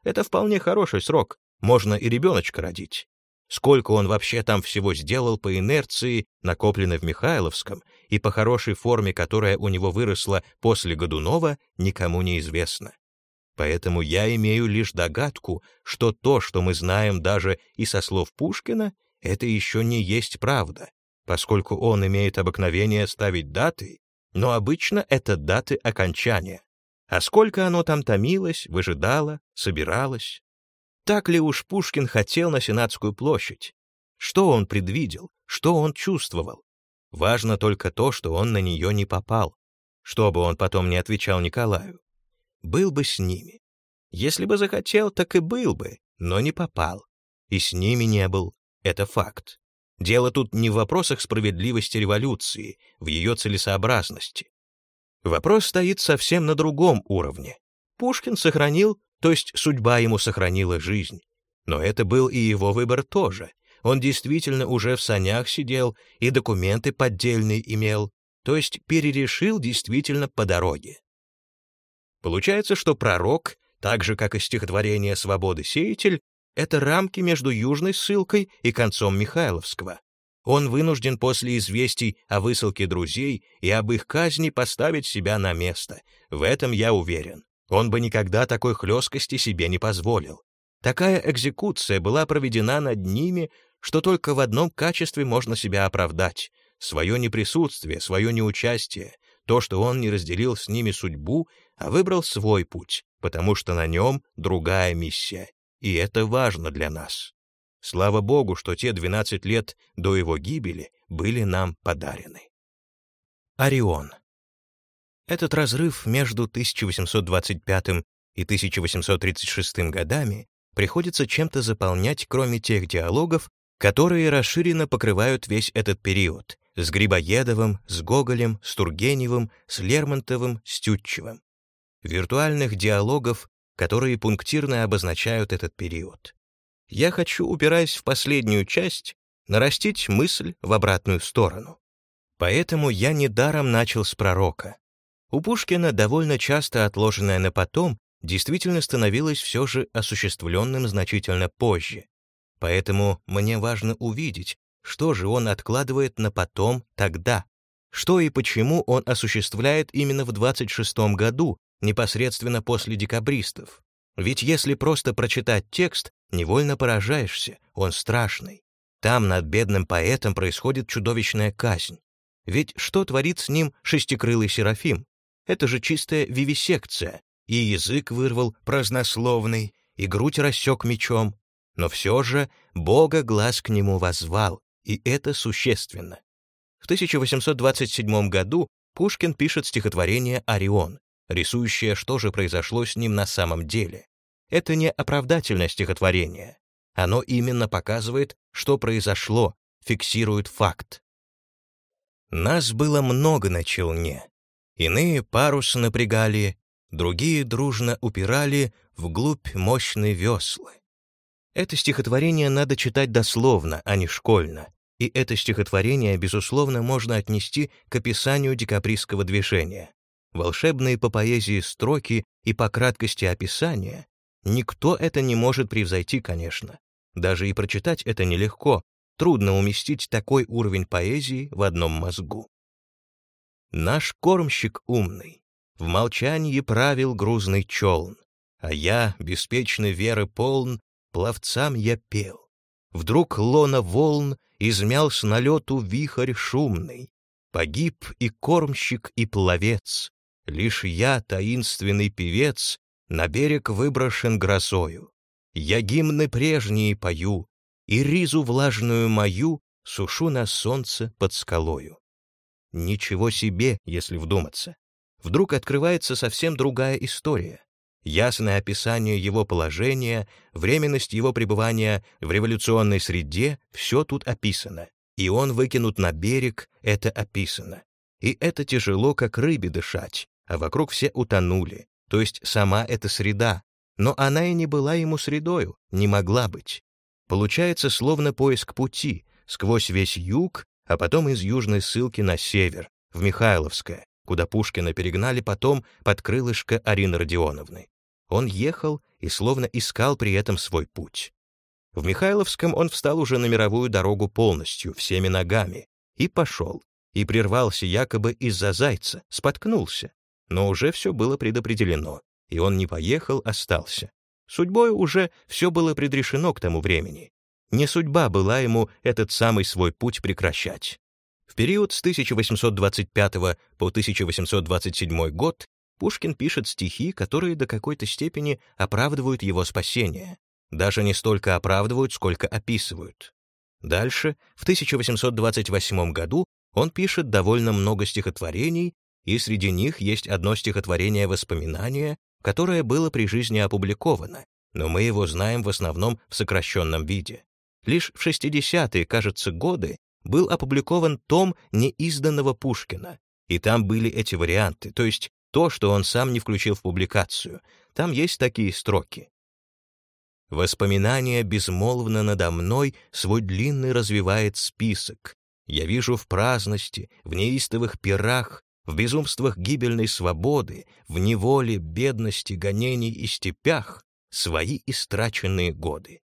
Это вполне хороший срок, можно и ребеночка родить. Сколько он вообще там всего сделал по инерции, накопленной в Михайловском, и по хорошей форме, которая у него выросла после Годунова, никому не известно. Поэтому я имею лишь догадку, что то, что мы знаем даже и со слов Пушкина, это еще не есть правда, поскольку он имеет обыкновение ставить даты, но обычно это даты окончания. А сколько оно там томилось, выжидало, собиралось? Так ли уж Пушкин хотел на Сенатскую площадь? Что он предвидел? Что он чувствовал? Важно только то, что он на нее не попал. Что бы он потом не отвечал Николаю. Был бы с ними. Если бы захотел, так и был бы, но не попал. И с ними не был. Это факт. Дело тут не в вопросах справедливости революции, в ее целесообразности. Вопрос стоит совсем на другом уровне. Пушкин сохранил то есть судьба ему сохранила жизнь. Но это был и его выбор тоже. Он действительно уже в санях сидел и документы поддельные имел, то есть перерешил действительно по дороге. Получается, что пророк, так же как и стихотворение «Свободы сеятель», это рамки между южной ссылкой и концом Михайловского. Он вынужден после известий о высылке друзей и об их казни поставить себя на место. В этом я уверен. Он бы никогда такой хлесткости себе не позволил. Такая экзекуция была проведена над ними, что только в одном качестве можно себя оправдать — свое неприсутствие, свое неучастие, то, что он не разделил с ними судьбу, а выбрал свой путь, потому что на нем другая миссия, и это важно для нас. Слава Богу, что те 12 лет до его гибели были нам подарены. Орион этот разрыв между 1825 и 1836 годами приходится чем-то заполнять, кроме тех диалогов, которые расширенно покрывают весь этот период с Грибоедовым, с Гоголем, с Тургеневым, с Лермонтовым, с Тютчевым. Виртуальных диалогов, которые пунктирно обозначают этот период. Я хочу, упираясь в последнюю часть, нарастить мысль в обратную сторону. Поэтому я недаром начал с пророка. У Пушкина довольно часто отложенное на потом действительно становилось все же осуществленным значительно позже. Поэтому мне важно увидеть, что же он откладывает на потом тогда, что и почему он осуществляет именно в 26 году, непосредственно после декабристов. Ведь если просто прочитать текст, невольно поражаешься, он страшный. Там над бедным поэтом происходит чудовищная казнь. Ведь что творит с ним шестикрылый Серафим? Это же чистая вивисекция. И язык вырвал празднословный, и грудь рассек мечом. Но все же Бога глаз к нему возвал, и это существенно. В 1827 году Пушкин пишет стихотворение «Орион», рисующее, что же произошло с ним на самом деле. Это не оправдательное стихотворение. Оно именно показывает, что произошло, фиксирует факт. Нас было много на челне, Иные парус напрягали, другие дружно упирали вглубь мощные веслы. Это стихотворение надо читать дословно, а не школьно. И это стихотворение, безусловно, можно отнести к описанию декабристского движения. Волшебные по поэзии строки и по краткости описания. Никто это не может превзойти, конечно. Даже и прочитать это нелегко. Трудно уместить такой уровень поэзии в одном мозгу. Наш кормщик умный, в молчании правил грузный челн, а я, беспечной веры полн, пловцам я пел. Вдруг лона волн измял с налету вихрь шумный. Погиб и кормщик, и пловец, лишь я, таинственный певец, на берег выброшен грозою. Я гимны прежние пою, и ризу влажную мою сушу на солнце под скалою. Ничего себе, если вдуматься. Вдруг открывается совсем другая история. Ясное описание его положения, временность его пребывания в революционной среде — все тут описано. И он выкинут на берег — это описано. И это тяжело, как рыбе дышать, а вокруг все утонули. то есть сама эта среда, но она и не была ему средою, не могла быть. Получается словно поиск пути сквозь весь юг, а потом из южной ссылки на север, в Михайловское, куда Пушкина перегнали потом под крылышко Арины Родионовны. Он ехал и словно искал при этом свой путь. В Михайловском он встал уже на мировую дорогу полностью, всеми ногами, и пошел, и прервался якобы из-за зайца, споткнулся. Но уже все было предопределено, и он не поехал, остался. Судьбой уже все было предрешено к тому времени. Не судьба была ему этот самый свой путь прекращать. В период с 1825 по 1827 год Пушкин пишет стихи, которые до какой-то степени оправдывают его спасение. Даже не столько оправдывают, сколько описывают. Дальше, в 1828 году, он пишет довольно много стихотворений, и среди них есть одно стихотворение «Воспоминания», которое было при жизни опубликовано, но мы его знаем в основном в сокращенном виде. Лишь в 60-е, кажется, годы был опубликован том неизданного Пушкина, и там были эти варианты, то есть то, что он сам не включил в публикацию. Там есть такие строки. Воспоминание безмолвно надо мной свой длинный развивает список. Я вижу в праздности, в неистовых пирах, в безумствах гибельной свободы, в неволе, бедности, гонений и степях свои истраченные годы.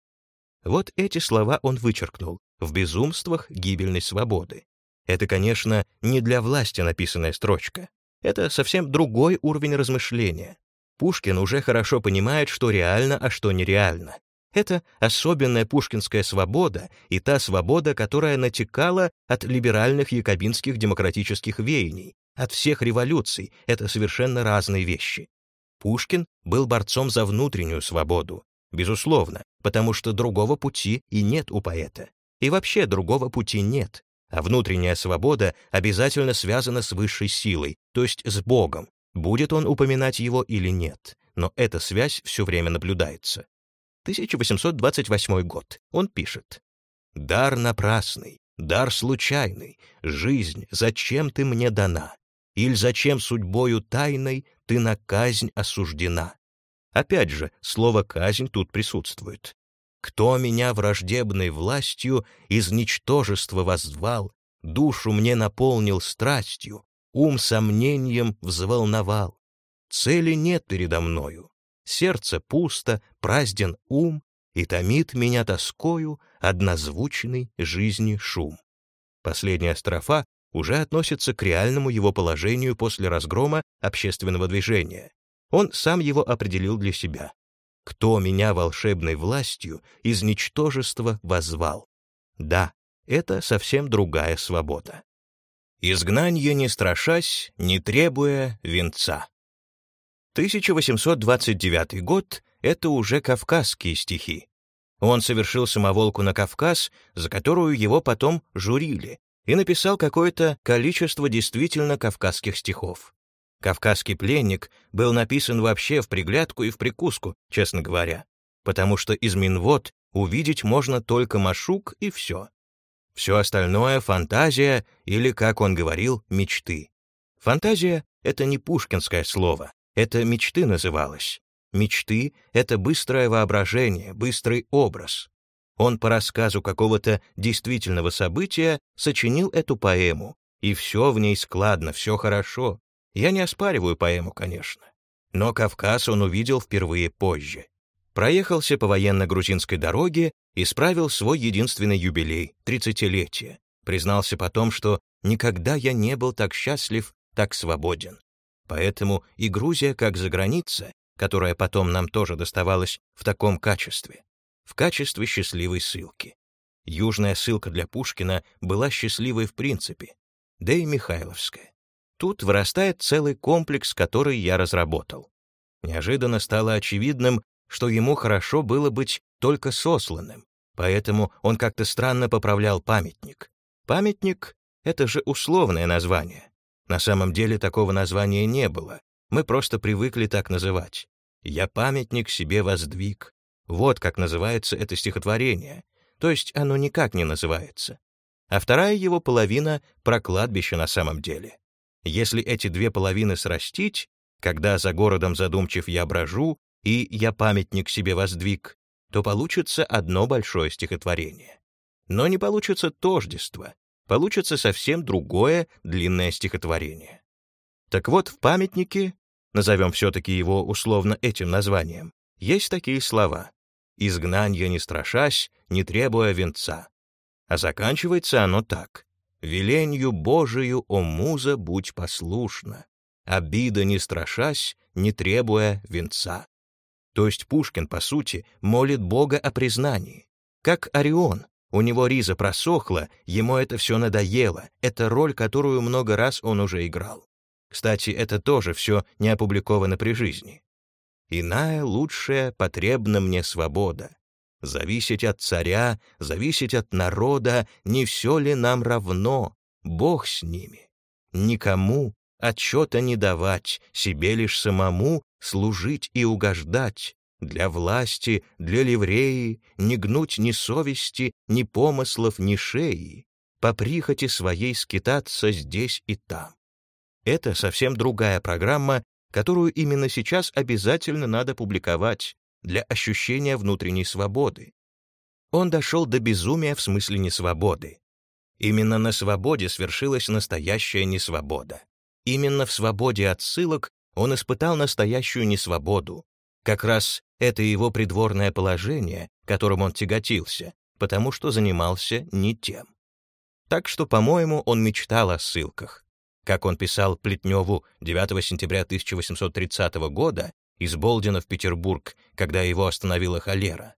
Вот эти слова он вычеркнул в безумствах гибельной свободы. Это, конечно, не для власти написанная строчка. Это совсем другой уровень размышления. Пушкин уже хорошо понимает, что реально, а что нереально. Это особенная пушкинская свобода и та свобода, которая натекала от либеральных якобинских демократических веяний, от всех революций. Это совершенно разные вещи. Пушкин был борцом за внутреннюю свободу, безусловно, потому что другого пути и нет у поэта. И вообще другого пути нет. А внутренняя свобода обязательно связана с высшей силой, то есть с Богом, будет он упоминать его или нет. Но эта связь все время наблюдается. 1828 год. Он пишет. «Дар напрасный, дар случайный, жизнь, зачем ты мне дана? Иль зачем судьбою тайной ты на казнь осуждена?» Опять же, слово «казнь» тут присутствует. Кто меня враждебной властью из ничтожества возвал, душу мне наполнил страстью, ум сомнением взволновал. Цели нет передо мною, сердце пусто, празден ум, и томит меня тоскою однозвучный жизни шум. Последняя строфа уже относится к реальному его положению после разгрома общественного движения. Он сам его определил для себя кто меня волшебной властью из ничтожества возвал. Да, это совсем другая свобода. Изгнание не страшась, не требуя венца. 1829 год — это уже кавказские стихи. Он совершил самоволку на Кавказ, за которую его потом журили, и написал какое-то количество действительно кавказских стихов. «Кавказский пленник» был написан вообще в приглядку и в прикуску, честно говоря, потому что из Минвод увидеть можно только Машук и все. Все остальное — фантазия или, как он говорил, мечты. Фантазия — это не пушкинское слово, это мечты называлось. Мечты — это быстрое воображение, быстрый образ. Он по рассказу какого-то действительного события сочинил эту поэму, и все в ней складно, все хорошо, я не оспариваю поэму, конечно. Но Кавказ он увидел впервые позже. Проехался по военно-грузинской дороге и справил свой единственный юбилей — тридцатилетие. Признался потом, что «никогда я не был так счастлив, так свободен». Поэтому и Грузия как за граница, которая потом нам тоже доставалась в таком качестве, в качестве счастливой ссылки. Южная ссылка для Пушкина была счастливой в принципе, да и Михайловская. Тут вырастает целый комплекс, который я разработал. Неожиданно стало очевидным, что ему хорошо было быть только сосланным, поэтому он как-то странно поправлял памятник. Памятник — это же условное название. На самом деле такого названия не было, мы просто привыкли так называть. «Я памятник себе воздвиг». Вот как называется это стихотворение, то есть оно никак не называется. А вторая его половина — про кладбище на самом деле. Если эти две половины срастить, когда за городом задумчив я брожу, и я памятник себе воздвиг, то получится одно большое стихотворение. Но не получится тождество, получится совсем другое длинное стихотворение. Так вот, в памятнике, назовем все-таки его условно этим названием, есть такие слова «изгнанье не страшась, не требуя венца». А заканчивается оно так «Веленью Божию, о муза, будь послушна, обида не страшась, не требуя венца». То есть Пушкин, по сути, молит Бога о признании. Как Орион, у него риза просохла, ему это все надоело, это роль, которую много раз он уже играл. Кстати, это тоже все не опубликовано при жизни. Иная лучшая потребна мне свобода. Зависеть от царя, зависеть от народа, не все ли нам равно? Бог с ними. Никому отчета не давать, себе лишь самому служить и угождать, для власти, для ливреи, не гнуть ни совести, ни помыслов, ни шеи, по прихоти своей скитаться здесь и там. Это совсем другая программа, которую именно сейчас обязательно надо публиковать для ощущения внутренней свободы. Он дошел до безумия в смысле несвободы. Именно на свободе свершилась настоящая несвобода. Именно в свободе от ссылок он испытал настоящую несвободу. Как раз это его придворное положение, которым он тяготился, потому что занимался не тем. Так что, по-моему, он мечтал о ссылках. Как он писал Плетневу 9 сентября 1830 года из Болдина в Петербург, когда его остановила холера.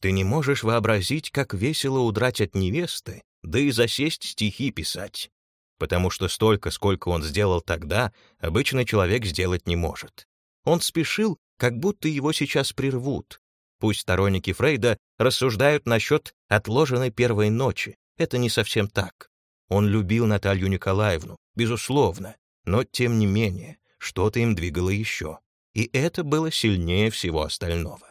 «Ты не можешь вообразить, как весело удрать от невесты, да и засесть стихи писать, потому что столько, сколько он сделал тогда, обычный человек сделать не может. Он спешил, как будто его сейчас прервут. Пусть сторонники Фрейда рассуждают насчет отложенной первой ночи, это не совсем так. Он любил Наталью Николаевну, безусловно, но тем не менее, что-то им двигало еще. И это было сильнее всего остального.